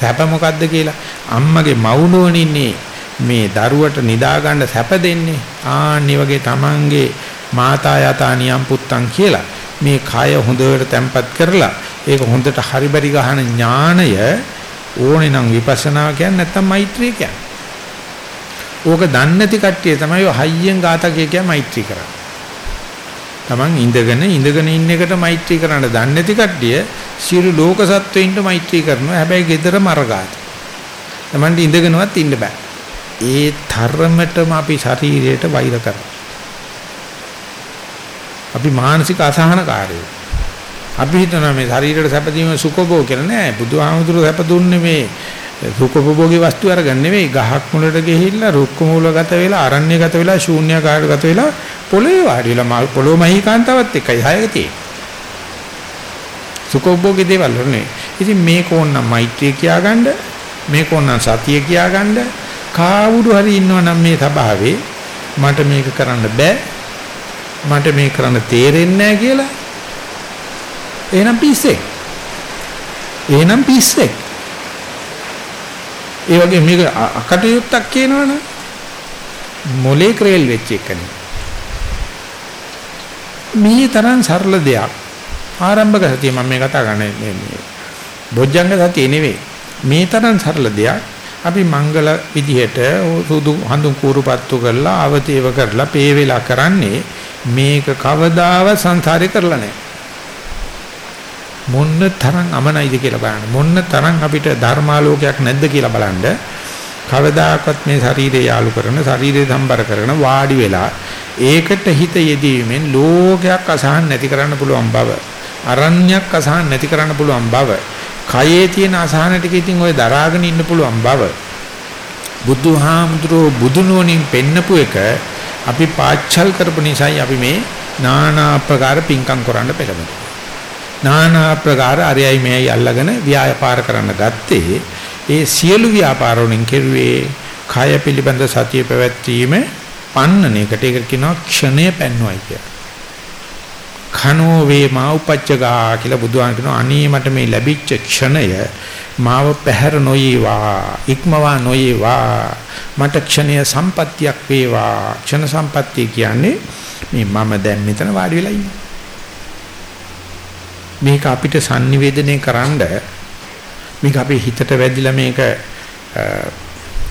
සැප මොකද්ද කියලා? අම්මගේ මවුනෝනින්නේ මේ දරුවට නිදා ගන්න සැප දෙන්නේ. ආන්නේ වගේ Tamange මාතා යතා නියම් පුත්තන් කියලා මේ කය හොඳට තැම්පත් කරලා ඒක හොඳට හරිබරි ගහන ඥාණය ඕනේ නම් විපස්සනා කියන්නේ නැත්තම් මෛත්‍රිය කියන්නේ ඕක දන්නේ නැති කට්ටිය තමයි හයියෙන් ගාතකේ කිය මෛත්‍රී කරන්නේ Taman ඉඳගෙන ඉඳගෙන ඉන්න එකට මෛත්‍රී කරන්න දන්නේ නැති කට්ටිය සියලු ලෝක සත්වයින්ට මෛත්‍රී කරනවා. හැබැයි gedara මරගාත. Taman ඉඳගෙනවත් ඉන්න බෑ. ඒ ධර්මතම අපි ශරීරයට වෛර කරනවා. අපි මානසික අසහනකාරයෝ. අපි හිතනවා මේ ශරීරයට සැප දීම සුඛභෝ කියලා නෑ. බුදුහාමුදුරුවෝ සැප දුන්නේ මේ සුඛෝපභෝගී වස්තු අරගෙන නෙවෙයි ගහක් මුලට ගිහිල්ලා රුක්ක මූලගත වෙලා අරණ්‍යගත වෙලා ශූන්‍යකාරගත වෙලා පොළවේ වාඩි වෙලා පොළොව මහීකාන්තාවත් එකයි හයක තියෙන්නේ. සුඛෝපභෝගී දේවල් නෙවෙයි. ඉතින් මේක ඕනනම් මෛත්‍රිය කියාගන්න මේක ඕනනම් සතිය කියාගන්න කාවුරු හරි ඉන්නවනම් මේ සභාවේ මට මේක කරන්න බෑ මට මේක කරන්න තේරෙන්නේ නැහැ කියලා එහෙනම් පිස්සෙක් එහෙනම් පිස්සෙක් ඒ වගේ මේක අකටයුත්තක් කියනවනේ මොලේ ක්‍රේල් වෙච්ච එකනේ. මේ තරම් සරල දෙයක් ආරම්භක සතිය මම මේ කතා කරන්නේ මේ බොජ්ජංග සතිය නෙවෙයි. මේ තරම් සරල දෙයක් අපි මංගල විදිහට සුදු හඳුන් කූරුපත්තු කරලා අවතේව කරලා පේ වෙලා කරන්නේ මේක කවදාව සංසාරේ කරලා නැහැ. මොන්න තරම් අමනයිද කියලා බලන්න මොන්න තරම් අපිට ධර්මාලෝකයක් නැද්ද කියලා බලන්න කවදාකවත් මේ ශරීරය යාලු කරන ශරීරය සම්බර කරන වාඩි වෙලා ඒකට හිත යෙදීමෙන් ලෝකයක් අසහන් නැති කරන්න පුළුවන් බව අරණ්‍යයක් අසහන් නැති කරන්න පුළුවන් බව කයේ තියෙන අසහන ටික ඉතින් ඔය දරාගෙන ඉන්න පුළුවන් බව බුදුහාමුදුරෝ බුදුනෝනින් පෙන්නපු එක අපි පාච්චල් කරපු නිසායි අපි මේ নানা ආකාර පිංකම් කරන්න පෙළඹෙන්නේ. নানা ආකාර අරයයි මෙයයි අල්ලගෙන ව්‍යාපාර කරන්න ගත්තේ ඒ සියලු ව්‍යාපාර වලින් කෙරුවේ කය පිළිබඳ සතිය පැවැත්වීම පන්නන එකට. ඒක කියනවා ක්ෂණය පැන්නුවයි කියලා. කනෝ වේමා උපච්චගා කියලා බුදුහාම කියනවා අනේ මට මේ ලැබිච්ච ක්ෂණය මාව පැහැර නොයේවා ඉක්මවා නොයේවා. මට ක්ෂණය සම්පත්තියක් වේවා. ක්ෂණ සම්පත්තිය කියන්නේ මේ මම දැන් මෙතන වාඩි වෙලා ඉන්නේ. මේක අපිට sannivedanaya කරන්න මේක අපේ හිතට වැදිලා මේක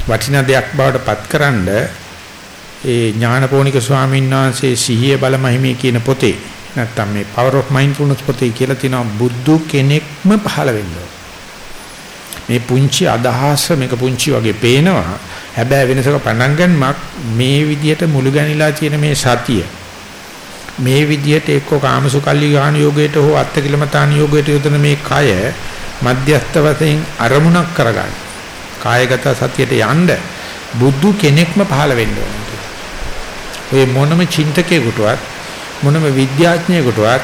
වටිනා දෙයක් බවට පත්කරනද ඒ ඥානපෝනික ස්වාමීන් වහන්සේ සිහිය බලමහිමේ කියන පොතේ නැත්තම් මේ power of mindfulness පොතේ කියලා තියෙනවා බුදු කෙනෙක්ම පහළ වෙන්න මේ පුංචි අදහස මේක පුංචි වගේ පේනවා. හැබැයි වෙනසක පණන් ගන්නමක් මේ විදියට මුළු ගැනිලා තියෙන මේ සතිය. මේ විදියට එක්ක කාමසුකල්ලි ගාන යෝගයට හෝ අත්තිකිලමතාන යෝගයට යොදන මේ කය මධ්‍යස්ත වශයෙන් අරමුණක් කරගන්න කායගත සතියට යන්න බුදු කෙනෙක්ම පහළ වෙන්න ඕනේ. ඔය මොනම චින්තකයෙකුටවත් මොනම විද්‍යාඥයෙකුටවත්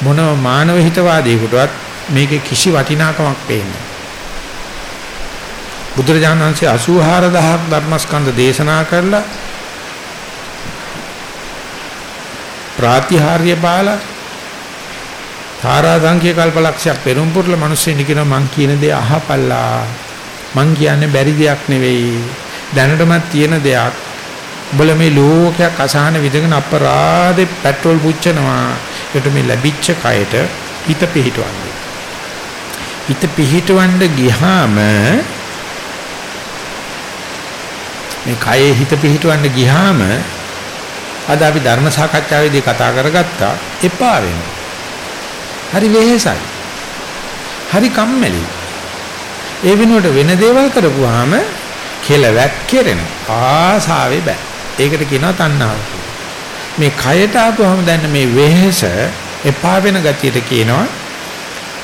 මොනම මානව හිතවාදියෙකුටවත් මේකේ කිසි වටිනාකමක් පේන්නේ බුදුරජාණන් වහන්සේ 84000ක් ධර්මස්කන්ධ දේශනා කරලා ප්‍රාතිහාර්ය බාලා තාරා සංඛ්‍ය කල්පලක්ෂයක් පෙරම්පුරල මිනිස්සුන් කියනවා මං කියන දේ අහපල්ලා මං කියන්නේ බැරි දෙයක් නෙවෙයි දැනටමත් තියෙන දෙයක් උඹලා මේ ලෝකයක් අසහන විදගෙන අපරාධේ පෙට්‍රල් පුච්චනවා. ඒකට මේ ලැබිච්ච කයට හිත පිහිටවන්නේ. හිත පිහිටවන්න ගියාම මේ කයේ හිත පිහිටවන්න ගියාම අද අපි ධර්ම සාකච්ඡාවේදී කතා කරගත්තා එපා වෙනවා. හරි වෙහෙසයි. හරි කම්මැලි. ඒ වෙනුවට වෙන දේවල් කරපුවාම කෙලවැක් කෙරෙන ආසාවේ බෑ. ඒකට කියනවා තණ්හාව මේ කයට ආපුවම දැන් මේ වෙහෙස එපා වෙන ගතියට කියනවා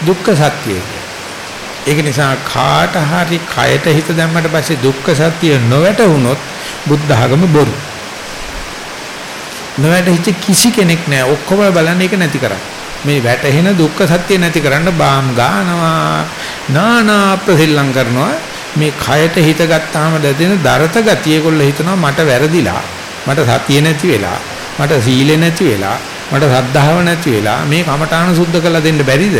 දුක්ඛ සත්‍යය ඒක නිසා කාට හරි කයට හිත දැම්මට පස්සේ දුක්ඛ සත්‍ය නොවැටුනොත් බුද්ධ ආගම බොරු. නොවැටහිච්ච කිසි කෙනෙක් නැහැ. ඔක්කොම බලන්නේ ඒක නැති කරා. මේ වැටහෙන දුක්ඛ සත්‍ය නැති කරන්න බාම් ගන්නවා. නානා ප්‍රතිලං කරනවා. මේ කයට හිත ගත්තාම දැදෙන දරත ගතිය ඒගොල්ලෝ හිතනවා මට වැරදිලා මට සතිය නැති වෙලා මට සීලෙ නැති වෙලා මට සද්ධාව නැති වෙලා මේ කමඨාන සුද්ධ කරලා දෙන්න බැරිද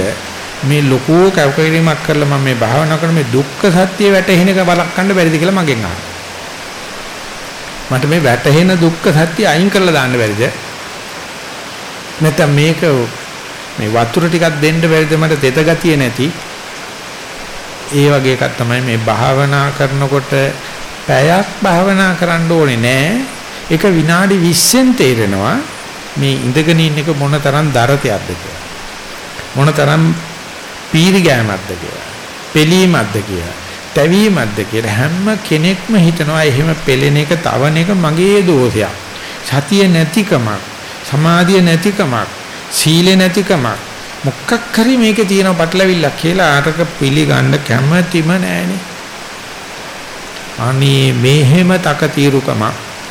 මේ ලොකෝ කවකරීමක් කරලා මම මේ භාවනා කරන මේ දුක්ඛ සත්‍ය වැටහෙන එක බලක්වන්න බැරිද කියලා මගෙන් අහනවා මට මේ වැටහෙන දුක්ඛ සත්‍ය අයින් කරලා දාන්න බැරිද නැත්නම් මේක මේ වතුර ටිකක් දෙන්න බැරිද මට තෙත ගතිය නැති ඒ වගේ එකක් තමයි මේ භාවනා කරනකොට පැයක් භාවනා කරන්න ඕනේ නෑ. ඒක විනාඩි 20න් තේරෙනවා මේ ඉඳගෙන ඉන්න එක මොන තරම් දරතයක්ද කියලා. මොන තරම් පීරි ගෑමක්ද කියලා. පෙලීමක්ද කියලා. තැවීමක්ද කියලා හැම කෙනෙක්ම හිතනවා එහෙම පෙලෙන එක තවන එක මගේ දෝෂයක්. සතිය නැතිකමක්, සමාධිය නැතිකමක්, සීලෙ නැතිකමක් මොකක් හරි මේකේ තියෙන පටලවිල්ලක් කියලා අරක පිළිගන්න කැමැතිම නෑනේ. අනේ මෙහෙම තකතිරුකම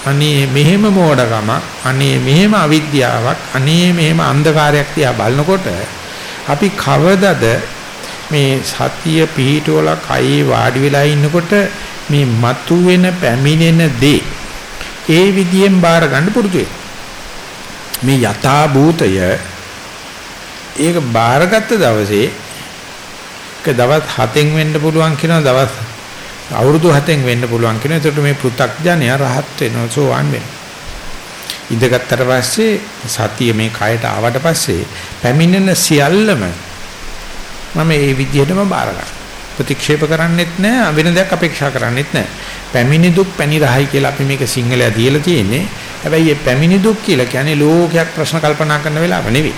අනේ මෙහෙම මෝඩකම අනේ මෙහෙම අවිද්‍යාවක් අනේ මෙහෙම අන්ධකාරයක් තියා බලනකොට අපි කවදද මේ සතිය පිහිටවල කයේ වාඩි වෙලා ඉන්නකොට මේ මතුවෙන පැමිණෙන දේ ඒ විදියෙන් බාර ගන්න පුරුදු මේ යථා භූතය ඒක බාරගත්ත දවසේ ඒක දවස් 7න් වෙන්න පුළුවන් කියනවා දවස් අවුරුදු 7න් වෙන්න පුළුවන් කියනවා එතකොට මේ පෘ탁ඥය රහත් වෙනවා සෝවන් වෙනවා. ඉඳගත්තර පස්සේ සතිය මේ කයට ආවට පස්සේ පැමිණෙන සියල්ලම මම මේ විදිහටම බාර ගන්නවා ප්‍රතික්ෂේප කරන්නෙත් නැහැ වෙන දෙයක් අපේක්ෂා කරන්නෙත් නැහැ. පැමිණි දුක් පැණි රහයි කියලා අපි මේක සිංහලයා දීලා තියෙන්නේ. හැබැයි මේ පැමිණි දුක් කියලා කියන්නේ ලෝකයක් ප්‍රශ්න කල්පනා කරන වෙලාව නෙවෙයි.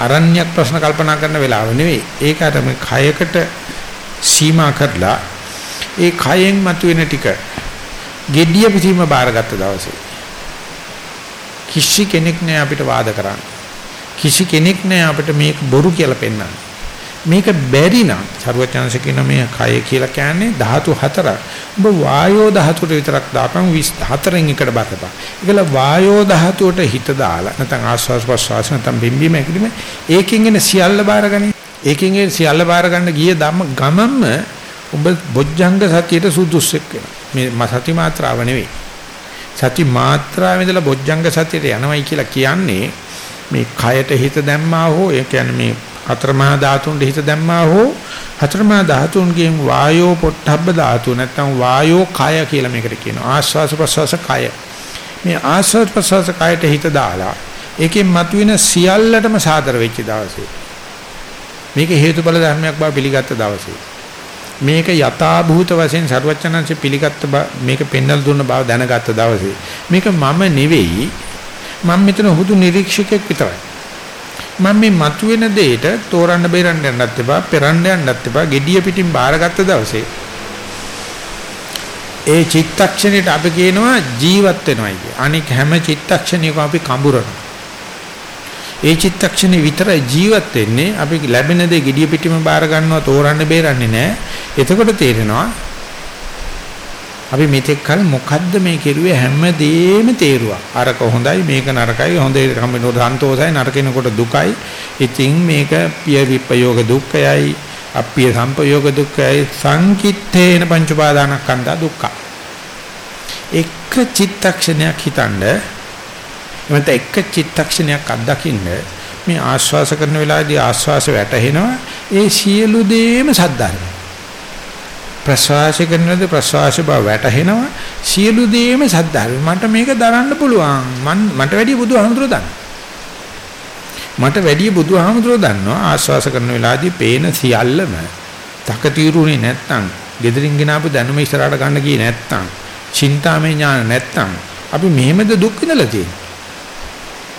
අරණ්‍යයක් ප්‍රශ්න කල්පනා කරන වෙලාව නෙවෙයි. ඒක අර මේ කයකට සීමා කරලා ඒ කයෙන් මතුවෙන ටික gediya පිටීම බාරගත්ත දවසේ කිසි කෙනෙක් නෑ අපිට වාද කරන්න. කිසි කෙනෙක් නෑ අපිට මේක බොරු කියලා පෙන්වන්න. මේක බැරි නම් සරුවචනංශ කියන මේ කය කියලා කියන්නේ ධාතු හතරක්. ඔබ වායෝ ධාතුවට විතරක් දාපන් 24න් එකට බතපන්. ඒකල වායෝ ධාතුවට හිත දාලා නැත්නම් ආස්වාස් ප්‍රස්වාස නැත්නම් බිම්බීම එකදිම ඒකෙන් එන සියල්ල බාරගනි. ඒකෙන් එන සියල්ල බාර ගන්න ගිය ධම්ම ගමම්ම ඔබ බොජ්ජංග සතියට සුදුස්සෙක් වෙනවා. මේ සති මාත්‍රාව නෙවෙයි. සති මාත්‍රාව ඉඳලා බොජ්ජංග සතියට යනවයි කියලා කියන්නේ මේ කයට හිත දැම්මා හෝ ඒ කියන්නේ මේ හතරමහා ධාතුන්ට හිත දැම්මා හෝ හතරමහා ධාතුන්ගෙන් වායෝ පොට්ටබ්බ ධාතු නැත්නම් වායෝ කය කියලා මේකට කියනවා. ආස්වාස ප්‍රසවාස කය. මේ ආස්වාස ප්‍රසවාස කයට හිත දාලා ඒකෙන් මතුවෙන සියල්ලටම සාදර වෙච්ච දවසේ මේක හේතුඵල ධර්මයක් බව පිළිගත්ත දවසේ මේක යථා භූත වශයෙන් ਸਰවචනංශ පිළිගත්ත මේක පෙන්වල දුන්න බව දැනගත්ත දවසේ මේක මම නෙවෙයි. මම මෙතන හුදු නිරීක්ෂකෙක් විතරයි. මම මේ මතුවෙන දෙයට තෝරන්න බේරන්න යන්නත් එපා පෙරන්න යන්නත් එපා gediya පිටින් බාරගත්ත දවසේ ඒ චිත්තක්ෂණයට අපි කියනවා ජීවත් වෙනවයි කිය. අනික හැම චිත්තක්ෂණයකම අපි කඹරනවා. ඒ චිත්තක්ෂණේ විතරයි ජීවත් වෙන්නේ අපි ලැබෙන දේ gediya පිටින්ම බාර ගන්නවා තෝරන්න බේරන්නේ නැහැ. එතකොට තේරෙනවා අපි මෙතෙක් කල මොකද්ද මේ කෙරුවේ හැමදේම තේරුවා. අරක හොඳයි මේක නරකයි හොඳේ කම්බිනෝද සන්තෝෂයි නරකිනකොට දුකයි. ඉතින් මේක පිය විප්පයෝග දුක්ඛයයි අප්පිය සම්පයෝග දුක්ඛයයි සංකිට්ඨේන පංච උපාදානස්කන්ධ දුක්ඛ. එක චිත්තක්ෂණයක් හිතනද එමෙත එක චිත්තක්ෂණයක් අත්දකින්න මේ ආශ්වාස කරන වෙලාවේදී ආශ්වාස වැටෙනවා ඒ සියලු දේම සද්ධාරයි. ප්‍රසවාස කරනද ප්‍රසවාස බව වැටහෙනවා. සියලු දේම සද්ධාවේ. මට මේක දරන්න පුළුවන්. මන් මට වැඩි බුදුහාමුදුරුවෝ දන්නවා. මට වැඩි බුදුහාමුදුරුවෝ දන්නවා. ආස්වාස කරන වෙලාවේදී පේන සියල්ලම තකතිරුනේ නැත්තම් gedirin ගෙනාපු දැනුම ඉස්සරහට ගන්න ගියේ නැත්තම් චින්තාමය ඥාන නැත්තම් අපි මෙහෙමද දුක් විඳලා තියෙන්නේ?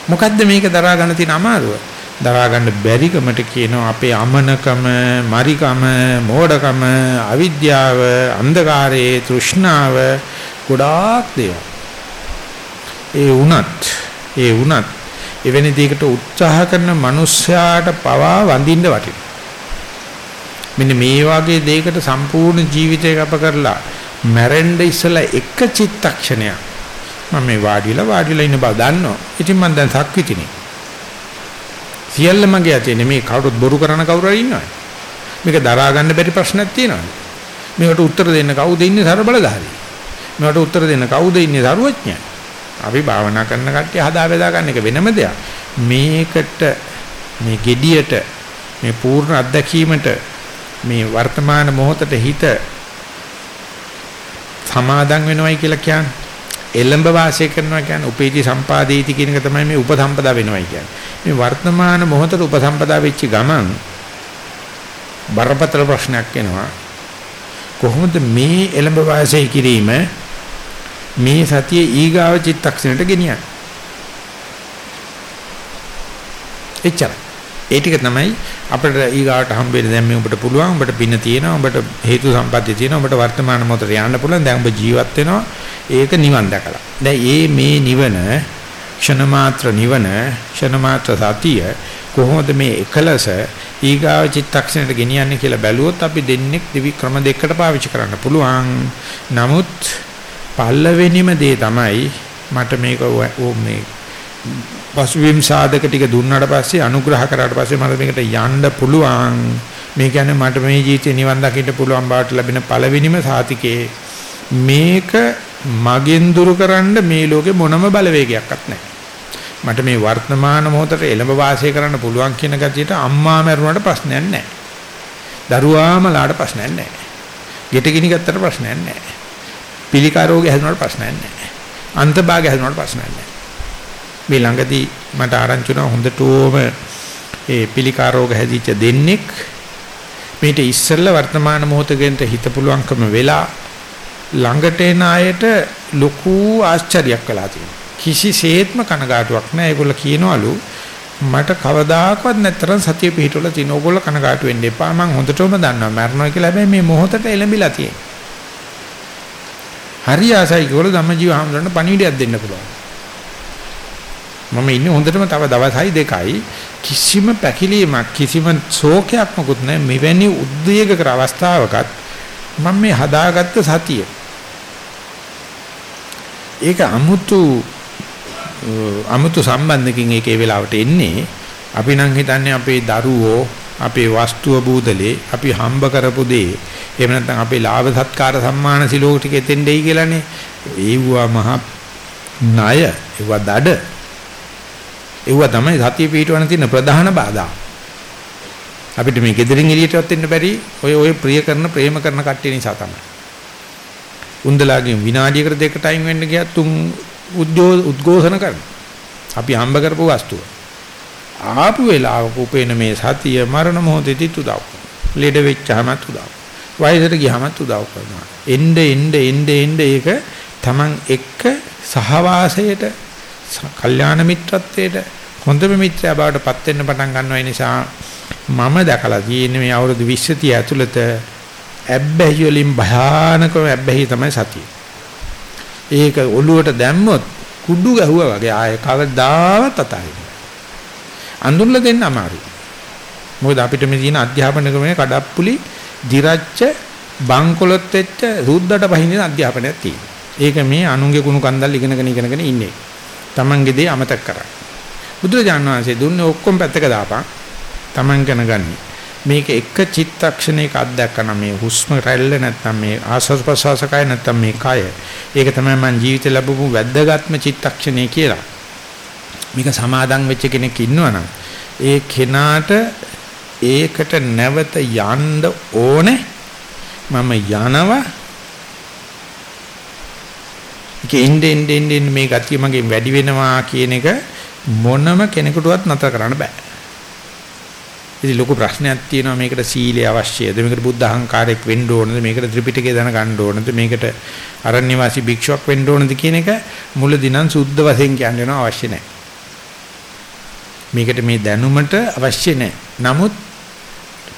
මොකද්ද මේක දරා ගන්න තියෙන අමාරුව? දරා ගන්න බැරිකමට කියනවා අපේ අමනකම, මරිකම, මෝඩකම, අවිද්‍යාව, අන්ධකාරයේ තෘෂ්ණාව ගොඩාක් දේවල්. ඒ වුණත්, ඒ වුණත් එවැනි දෙයකට උත්සාහ කරන මිනිස්යාට පවා වඳින්න වටිනවා. මෙන්න මේ වගේ දෙයකට සම්පූර්ණ ජීවිතය ගත කරලා මැරෙන්න ඉස්සලා එක චිත්තක්ෂණයක් මම මේ වාඩිලා වාඩිලා ඉන්න බව දන්නවා. ඉතින් මම දැන් සක්විතිනේ. සියල්ල මගේ අතේ නෙමේ කවුරුත් බොරු කරන කවුරු හරි ඉන්නවද? මේක දරා ගන්න බැරි ප්‍රශ්නක් තියෙනවද? මේකට උත්තර දෙන්න කවුද ඉන්නේ ਸਰබලධාරී? මේකට උත්තර දෙන්න කවුද ඉන්නේ සරුවඥය? අපි භාවනා කරන කට්ටිය හදා බෙදා ගන්න එක වෙනම දෙයක්. මේකට මේ gediයට මේ පූර්ණ අත්දැකීමට මේ වර්තමාන මොහොතට හිත සමාදන් වෙනවයි කියලා කියන්නේ එළඹ වාසය කරනවා කියන්නේ උපේති සම්පාදේති කියන එක තමයි මේ උපසම්පදා වෙනවයි කියන්නේ. මේ වර්තමාන මොහොතේ උපසම්පදා වෙච්ච ගමන් බරපතල ප්‍රශ්නයක් එනවා. කොහොමද මේ එළඹ වාසය කිරීම මේ සතිය ඊගාව චිත්තක්ෂණයට ගෙනියන්නේ? එච්චර. ඒ ටික තමයි අපිට ඊගාවට හම්බෙන්නේ දැන් මේ ඔබට පුළුවන් ඔබට පින්න තියෙනවා ඔබට හේතු සම්පත්තිය තියෙනවා ඔබට වර්තමාන මොහොතට යන්න පුළුවන් දැන් ඔබ ජීවත් වෙනවා ඒක නිවන් දැකලා. දැන් මේ මේ නිවන ක්ෂණ මාත්‍ර නිවන ක්ෂණ මාත්‍ර සතිය කොහොමද මේ එකලස ඊගාව චිත්තක්ෂණයට ගෙනියන්නේ කියලා බැලුවොත් අපි දෙන්නේ දිවි ක්‍රම දෙකකට පාවිච්චි කරන්න පුළුවන්. නමුත් පල්ලවෙනිම දේ තමයි මට මේක මේ පසුබිම් සාධක ටික දුන්නාට පස්සේ අනුග්‍රහ කරාට පස්සේ මට මේකට යන්න පුළුවන්. මේ කියන්නේ මට මේ ජීවිතේ නිවන් දකින්න පුළුවන් බවට ලැබෙන පළවෙනිම සාතිකේ මේක මගෙන් දුරු කරන්න මේ ලෝකේ මොනම බලවේගයක්වත් නැහැ. මට මේ වර්තමාන මොහොතේ එළඹ වාසය කරන්න පුළුවන් කියන ගතියට අම්මා මැරුණාට ප්‍රශ්නයක් නැහැ. දරුවාමලාට ප්‍රශ්නයක් නැහැ. ගෙට ගිනි ගත්තට ප්‍රශ්නයක් නැහැ. පිළිකා රෝගය හැදුනට ප්‍රශ්නයක් නැහැ. අන්තභාගය හැදුනට ප්‍රශ්නයක් නැහැ. මේ ළඟදී මට ආරංචි වුණා හොඳටම ඒ පිළිකා රෝග හැදිච්ච දෙන්නෙක් මේට ඉස්සෙල්ලා වර්තමාන මොහොතෙන්ට හිත පුළුවන්කම වෙලා ළඟට එන අයට ලොකු ආශ්චර්යයක් වෙලා තියෙනවා. කිසිසේත්ම කනගාටුවක් නැහැ. ඒගොල්ලෝ කියනවලු මට කවදාකවත් නැතරම් සතිය පිහිටවල තියෙන ඕගොල්ලෝ කනගාටු වෙන්න එපා. මම හොඳටම දන්නවා මරණය කියලා. හැබැයි මේ මොහොතට එළඹිලා තියෙන්නේ. හරි ආසයි කියලා ධම්මජීව හාමුදුරන්ට පණිවිඩයක් දෙන්න පුළුවන්. මම ඉන්නේ හොඳටම තව දවසයි දෙකයි. කිසිම පැකිලීමක් කිසිම ශෝකයක් මොකුත් නැහැ. මෙවැනි උද්වේග කර අවස්ථාවකත් මම මේ හදාගත්ත සතිය. ඒක 아무තු 아무තු සම්බන්ධකින් ඒකේ වෙලාවට එන්නේ. අපි නම් හිතන්නේ අපේ දරුවෝ අපේ වස්තුව බූදලේ අපි හම්බ කරපු දේ. එහෙම නැත්නම් අපේ ලාභ සත්කාර සම්මාන සිලෝක ටික එතෙන්ඩෙයි කියලානේ. ඒවා මහ ණය ඒවා දඩ. ඒවා තමයි සතිය පිටවන තියෙන ප්‍රධාන බාධා. අපිට මේ gedirin එළියටවත් එන්න බැරි ඔය ඔය ප්‍රිය කරන ප්‍රේම කරන කට්ටිය නිසා තමයි. උන්දලාගෙන් විනාඩියකට දෙකට අයින් වෙන්න ගියත් තුන් උද්ඝෝෂණ කරන අපි හම්බ කරපු වස්තුව. ආපු වෙලාවක උපේන මේ සතිය මරණ මොහොතේදී උදව් ලෙඩ වෙච්චාමත් උදව් වයසට ගියාමත් උදව් කරනවා. එnde එnde එnde එnde ඒක Taman එක්ක සහවාසයට කල්යාණ මිත්‍රත්වයට හොඳම මිත්‍රයා බවට පත් වෙන්න පටන් ගන්නවා ඒ නිසා මම දැකලා තියෙන්නේ මේ අවුරුදු 20 30 ඇතුළත ඇබ්බැහි වලින් භයානකම ඇබ්බැහි තමයි සතිය. ඒක ඔළුවට දැම්මොත් කුඩු ගැහුවා වගේ ආය කවදාවත් අතහරින්න. අඳුරලා දෙන්න අමාරුයි. මොකද අපිට මේ තියෙන අධ්‍යාපන ක්‍රමයේ කඩප්පුලි දිරච්ච බංකොලොත් වෙච්ච රුද්දට පහින්න අධ්‍යාපනයක් තියෙනවා. ඒක මේ අනුන්ගේ කුණු කන්දල් ඉගෙනගෙන ඉගෙනගෙන ඉන්නේ. Tamange දේ අමතක කරා. බුදුරජාණන් වහන්සේ දුන්නේ ඔක්කොම පැත්තක දාපන්. Taman ගැන ගන්නේ. මේක එක චිත්තක්ෂණයක අත්දැකන මේ හුස්ම රැල්ල නැත්නම් මේ ආස්වාද ප්‍රසවාසකය නැත්නම් මේ කය ඒක තමයි මම ජීවිතේ ලැබපු වැද්දගත්ම චිත්තක්ෂණය කියලා මේක සමාදන් වෙච්ච කෙනෙක් ඉන්නවනම් ඒ කෙනාට ඒකට නැවත යන්න ඕනේ මම යනවා ඒක ඉන්නේ ඉන්නේ මේ ගතිය මගෙන් වැඩි වෙනවා කියන එක මොනම කෙනෙකුටවත් නතර කරන්න බෑ ඉතින් ලොකු ප්‍රශ්නයක් තියෙනවා මේකට සීලය අවශ්‍යද මේකට බුද්ධ අහංකාරයක් වෙන්න ඕනද මේකට ත්‍රිපිටකය දැනගන්න ඕනද මේකට අරණ්‍යවාසී භික්ෂුවක් වෙන්න ඕනද කියන එක මුලදී නම් සුද්ධ වශයෙන් කියන්න අවශ්‍ය නැහැ. මේකට මේ දැනුමට අවශ්‍ය නැහැ. නමුත්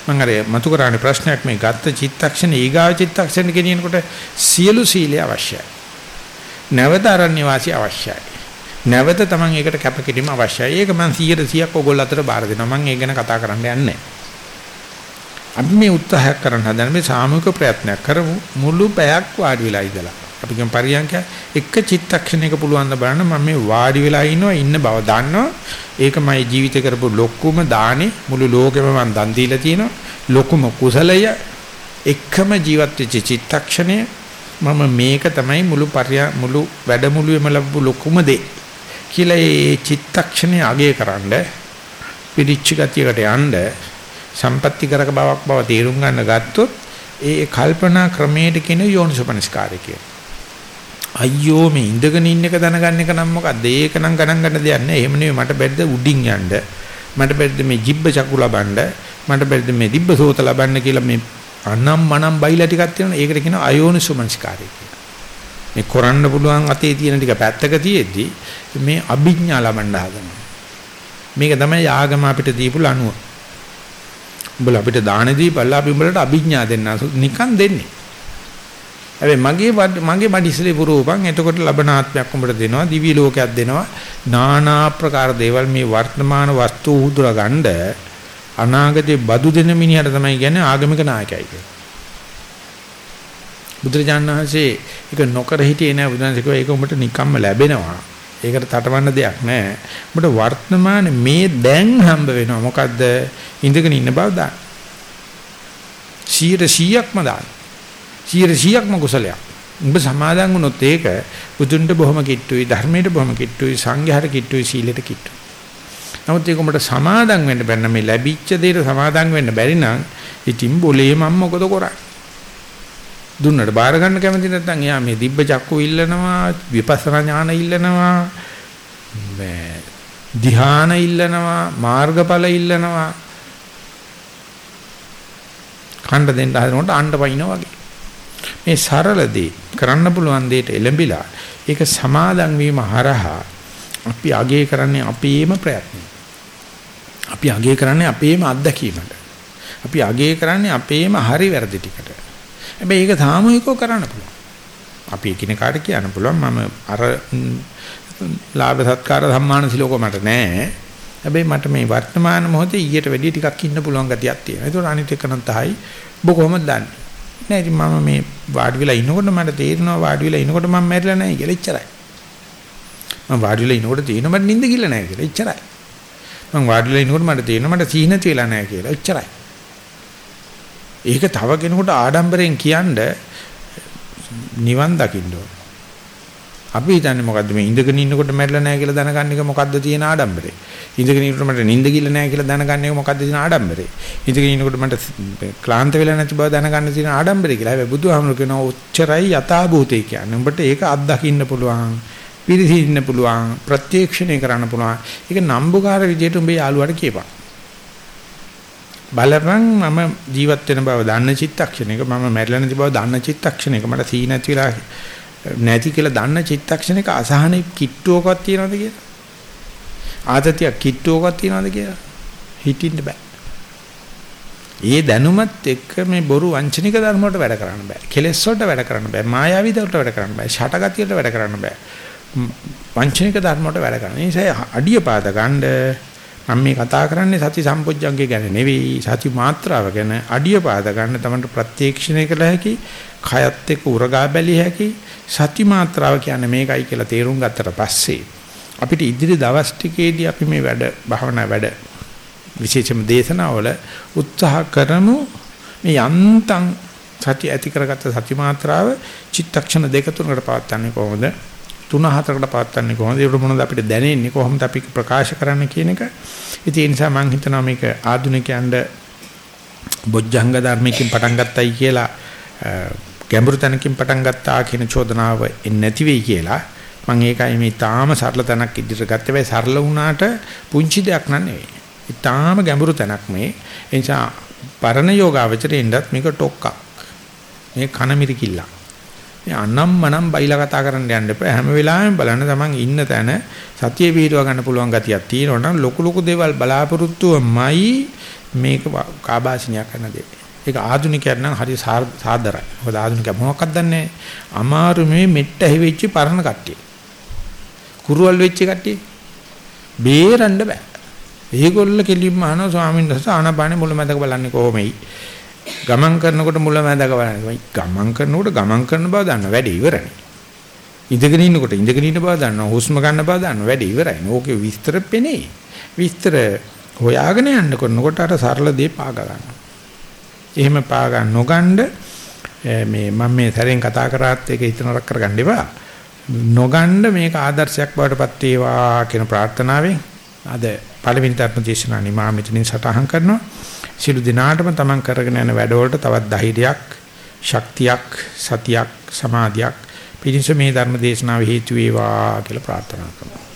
මම අර මතු කරානේ ප්‍රශ්නයක් මේ ගත්ත චිත්තක්ෂණ ඊගාව චිත්තක්ෂණ ගෙනියනකොට සියලු සීලය අවශ්‍යයි. නැවත අරණ්‍යවාසී අවශ්‍යයි. නැවත Taman ඒකට කැපකිරීම අවශ්‍යයි. ඒක මම 100%ක් ඔයගොල්ලෝ අතර බාර දෙනවා. මම ඒ ගැන කතා කරන්න යන්නේ අපි මේ උත්සාහයක් කරන්න හදන මේ සාමූහික ප්‍රයත්නයක් කරමු මුළු පැයක් වාඩි වෙලා ඉඳලා. අපි කියමු පරියන්ක එක චිත්තක්ෂණයක පුළුවන් ද බලන්න මම මේ වාඩි වෙලා ඉනවා ඉන්න බව දන්නවා. ඒකමයි ජීවිතේ කරපු ලොකුම දානේ මුළු ලෝකෙම මම දන් දීලා තියෙනවා. ලොකුම කුසලය එකම ජීවත් වෙච්ච චිත්තක්ෂණය මම මේක තමයි මුළු පරිය මුළු වැඩමුළුවේම ලැබපු ලොකුම දේ. කියලා ඒ චිත්තක්ෂණේ අගය කරන්න පිරිච්ච ගතියකට යන්න සම්පත්‍ති කරක බවක් බව තේරුම් ගන්න ගත්තොත් ඒ කල්පනා ක්‍රමයට කියන යෝනිසපනස්කාරය කියන. අයියෝ මේ ඉඳගෙන ඉන්න එක දැනගන්න එක නම් මොකද්ද? ඒක නම් ගණන් ගන්න දෙයක් නෑ. එහෙම නෙවෙයි මට බැරිද උඩින් යන්න. මට බැරිද මේ ජිබ්බ චක්කු ලබන්න. මට බැරිද මේ දිබ්බ සෝත ලබන්න කියලා මේ අනම් මනම් බයිලා ටිකක් තියෙනවා. ඒකට කියනවා අයෝනිසෝමනස්කාරය කියලා. මේ කරන්න පුළුවන් අතේ තියෙන ටික පැත්තක තියෙද්දි මේ අභිඥා ලබන්න හදනවා. මේක තමයි ආගම අපිට දීපු ලනුව. උඹලා අපිට දාන දීපල්ලා අපි උඹලට අභිඥා දෙන්න නිකන් දෙන්නේ. හැබැයි මගේ මගේ මඩිසලේ පුරෝපන් එතකොට ලබනාත්මයක් උඹට දෙනවා දිවි ලෝකයක් දෙනවා নানা ආකාර දේවල් මේ වර්තමාන වස්තු උදුර ගන්න අනාගතේ බදු දෙන මිනිහට තමයි කියන්නේ ආගමික නායකයයි කියලා. බුදුරජාණන් වහන්සේ ඒක නොකර හිටියේ නෑ බුදුන්සේ කිව්වා ඒක උඹට නිකම්ම ලැබෙනවා. ඒකට තටවන්න දෙයක් නෑ. උඹට වර්තමාන මේ දැන් හම්බ වෙනවා. මොකද්ද? ඉඳගෙන ඉන්න බව දාන්න. 100%ක්ම දාන්න. 100%ක්ම කුසලයක්. උඹ සමාදන් වුණොත් ඒක බුදුන්ට බොහොම කිට්ටුයි, ධර්මයට බොහොම කිට්ටුයි, සංඝයාට කිට්ටුයි, සීලයට කිට්ටුයි. නමුත් ඒක උඹට සමාදන් වෙන්න බැන්න මේ ලැබිච්ච දේට සමාදන් වෙන්න බැරි නම් ඉතින් બોලේ මම මොකද කරන්නේ? දුන්නට බාර ගන්න කැමති නැත්නම් එයා මේ දිබ්බ චක්කු ඉල්ලනවා, විපස්සනා ඥාන ඉල්ලනවා, මේ ධ්‍යාන ඉල්ලනවා, මාර්ගඵල ඉල්ලනවා. කණ්ඩ දෙන්න හදනකොට අඬ පයින්නවා වගේ. මේ සරල දේ කරන්න පුළුවන් දෙයට එළඹිලා ඒක සමාදන් වීම හරහා අපි අගය කරන්නේ අපේම ප්‍රයත්නය. අපි අගය කරන්නේ අපේම අත්දැකීමට. අපි අගය කරන්නේ අපේම හරි වැරදි ටිකට. හැබැයි ඒක සාමූහිකව කරන්න පුළුවන්. අපි එකිනෙකාට කියන්න පුළුවන් මම අර ලාභ සත්කාර සම්මාන සිලෝක මට නෑ. හැබැයි මට මේ වර්තමාන මොහොතේ ඊට වැඩිය ටිකක් ඉන්න පුළුවන් ගතියක් තියෙනවා. ඒතකොට අනිත් එක නම් තහයි ඔබ කොහොමද දන්නේ? නෑ ඉතින් මම මේ වාඩි වෙලා ඉනකොට මට තේරෙනවා වාඩි වෙලා ඉනකොට මම මැරිලා නැහැ කියලා එච්චරයි. මම වාඩි වෙලා ඉනකොට තේරෙනවා මට නිින්ද ගිල්ල නැහැ කියලා එච්චරයි. මම වාඩි වෙලා ඉනකොට මට තේරෙනවා මට සීන තියලා නැහැ කියලා එච්චරයි. ඒක තව කෙනෙකුට ආඩම්බරෙන් කියන්න නිවන් දකින්න ඕන. අපි හිතන්නේ මොකද්ද මේ ඉඳගෙන ඉන්නකොට මැරිලා නැහැ කියලා දැනගන්න එක මොකද්ද තියෙන ආඩම්බරේ. ඉඳගෙන ඉන්නකොට මට නිින්ද ගිල්ල නැහැ කියලා දැනගන්න එක මොකද්ද තියෙන ආඩම්බරේ. ඉඳගෙන ඉන්නකොට මට ක්ලාන්ත වෙලා නැති බව දැනගන්න තියෙන ආඩම්බරේ කියලා. හැබැයි බුදුහාමුදුරු කියනවා ඔච්චරයි යථාභූතේ කියන්නේ. උඹට ඒක අත්දකින්න පුළුවන්. පිළිසින්න පුළුවන්. ප්‍රත්‍යක්ෂණය කරන්න පුළුවන්. ඒක නම්බුකාර විදියට උඹේ යාළුවාට කියපන්. බලපන් මම ජීවත් වෙන බව දන්න චිත්තක්ෂණයක මම මැරිලා නැති බව දන්න චිත්තක්ෂණයක මට සී නැති වෙලා නැති කියලා දන්න චිත්තක්ෂණයක අසහනෙ කිට්ටුවකවත් තියනවද කියලා ආතතියක් කිට්ටුවකවත් තියනවද කියලා හිතින්න බෑ ඒ දැනුමත් එක්ක මේ බොරු වංචනික ධර්ම වලට වැඩ කරන්න බෑ කෙලෙස් වලට වැඩ කරන්න බෑ මායාවී වලට වැඩ කරන්න බෑ ෂටගතියට වැඩ කරන්න බෑ වංචනික ධර්ම වලට වැඩ කරන්න. ඒ නිසා අඩිය පාද ගන්න මම මේ කතා කරන්නේ සති සම්පොච්චංගේ ගැන නෙවෙයි සති මාත්‍රාව ගැන අඩිය පාද ගන්න තමයි ප්‍රත්‍යක්ෂණය කළ හැකි කයත් එක්ක උරගා බැලිය හැකි සති මාත්‍රාව කියන්නේ මේකයි කියලා තේරුම් ගත්තට පස්සේ අපිට ඉදිරි දවස් ටිකේදී අපි මේ වැඩ භාවනා වැඩ විශේෂම දේශනාවල උත්සාහ කරමු මේ යන්තම් සති ඇති කරගත්ත සති මාත්‍රාව චිත්තක්ෂණ දෙක තුනකට පවත්න්නේ කොහොමද තුන හතරකට පවත්න්නේ කොහොමද ඒක මොනවද අපිට දැනෙන්නේ කොහොමද අපි ප්‍රකාශ කරන්න කියන එක ඉතින් ඒ නිසා මම හිතනවා මේක ආධුනිකයන්ට බොජ්ජංග ධර්මයෙන් පටන් ගත්තයි කියලා ගැඹුරු තැනකින් පටන් ගත්තා කියන චෝදනාව එන්නේ නැති වෙයි කියලා මම ඒකයි මේ තාම සරල තැනක් ඉදිරියට ගත්තේ වෙයි සරල වුණාට පුංචි දෙයක් නන් නෙවෙයි. ඊටාම ගැඹුරු තැනක් මේ. ඒ නිසා පරණ යෝගාවචරයෙන්වත් මේක ටොක්කක්. මේ කන මිරිකිල්ලක්. මේ අනම්මනම් බයිලා කතා කරන්න යන්න එපා. හැම වෙලාවෙම බලන්න තමන් ඉන්න තැන සතිය පිටව ගන්න පුළුවන් ගතියක් තියෙනවා නම් ලොකු ලොකු දේවල් බලාපොරොත්තුවමයි මේක කාබාසිනිය කරන දේ. ඒක ආධුනිකයන් නම් හරි සාදරයි. මොකද ආධුනිකය මොනවක්වත් දන්නේ නැහැ. අමාරු මේ මෙට්ට හැවිච්ච පරණ කට්ටිය. කුරුවල් වෙච්ච කට්ටිය. බේරන්න බෑ. ඒගොල්ල කෙලින්ම අහනවා ස්වාමීන් වහන්සේ ආනපානේ මුලමඳක බලන්නේ කොහොමයි? ගමන් කරනකොට මුලමඳක බලන්නේ. ගමන් කරනකොට ගමන් කරන බව දන්න වැඩි ඉවරනේ. ඉඳගෙන ඉන්නකොට ඉඳගෙන ඉන්න බව දන්නවා. හුස්ම ගන්න බව දන්නවා. වැඩි ඉවරයි. ඕකේ විස්තර පෙනේ. විස්තර හොයාගෙන යන්න කරනකොට අර සරල දේ පාග ගන්නවා. එහෙම පා ගන්න නොගන්න මේ මම මේ සැරෙන් කතා කරාත් ඒක හිතනරක් කරගන්න එපා. නොගන්න මේක ආදර්ශයක් බවට පත් වේවා කියන ප්‍රාර්ථනාවෙන් අද පළවෙනි ධර්ම දේශනාව නිමා මෙතනින් සටහන් කරනවා. සිළු දිනාටම තමන් කරගෙන යන වැඩවලට තවත් ධෛර්යයක්, ශක්තියක්, සතියක්, සමාධියක් පිණිස මේ ධර්ම දේශනාව හේතු වේවා කියලා ප්‍රාර්ථනා කරනවා.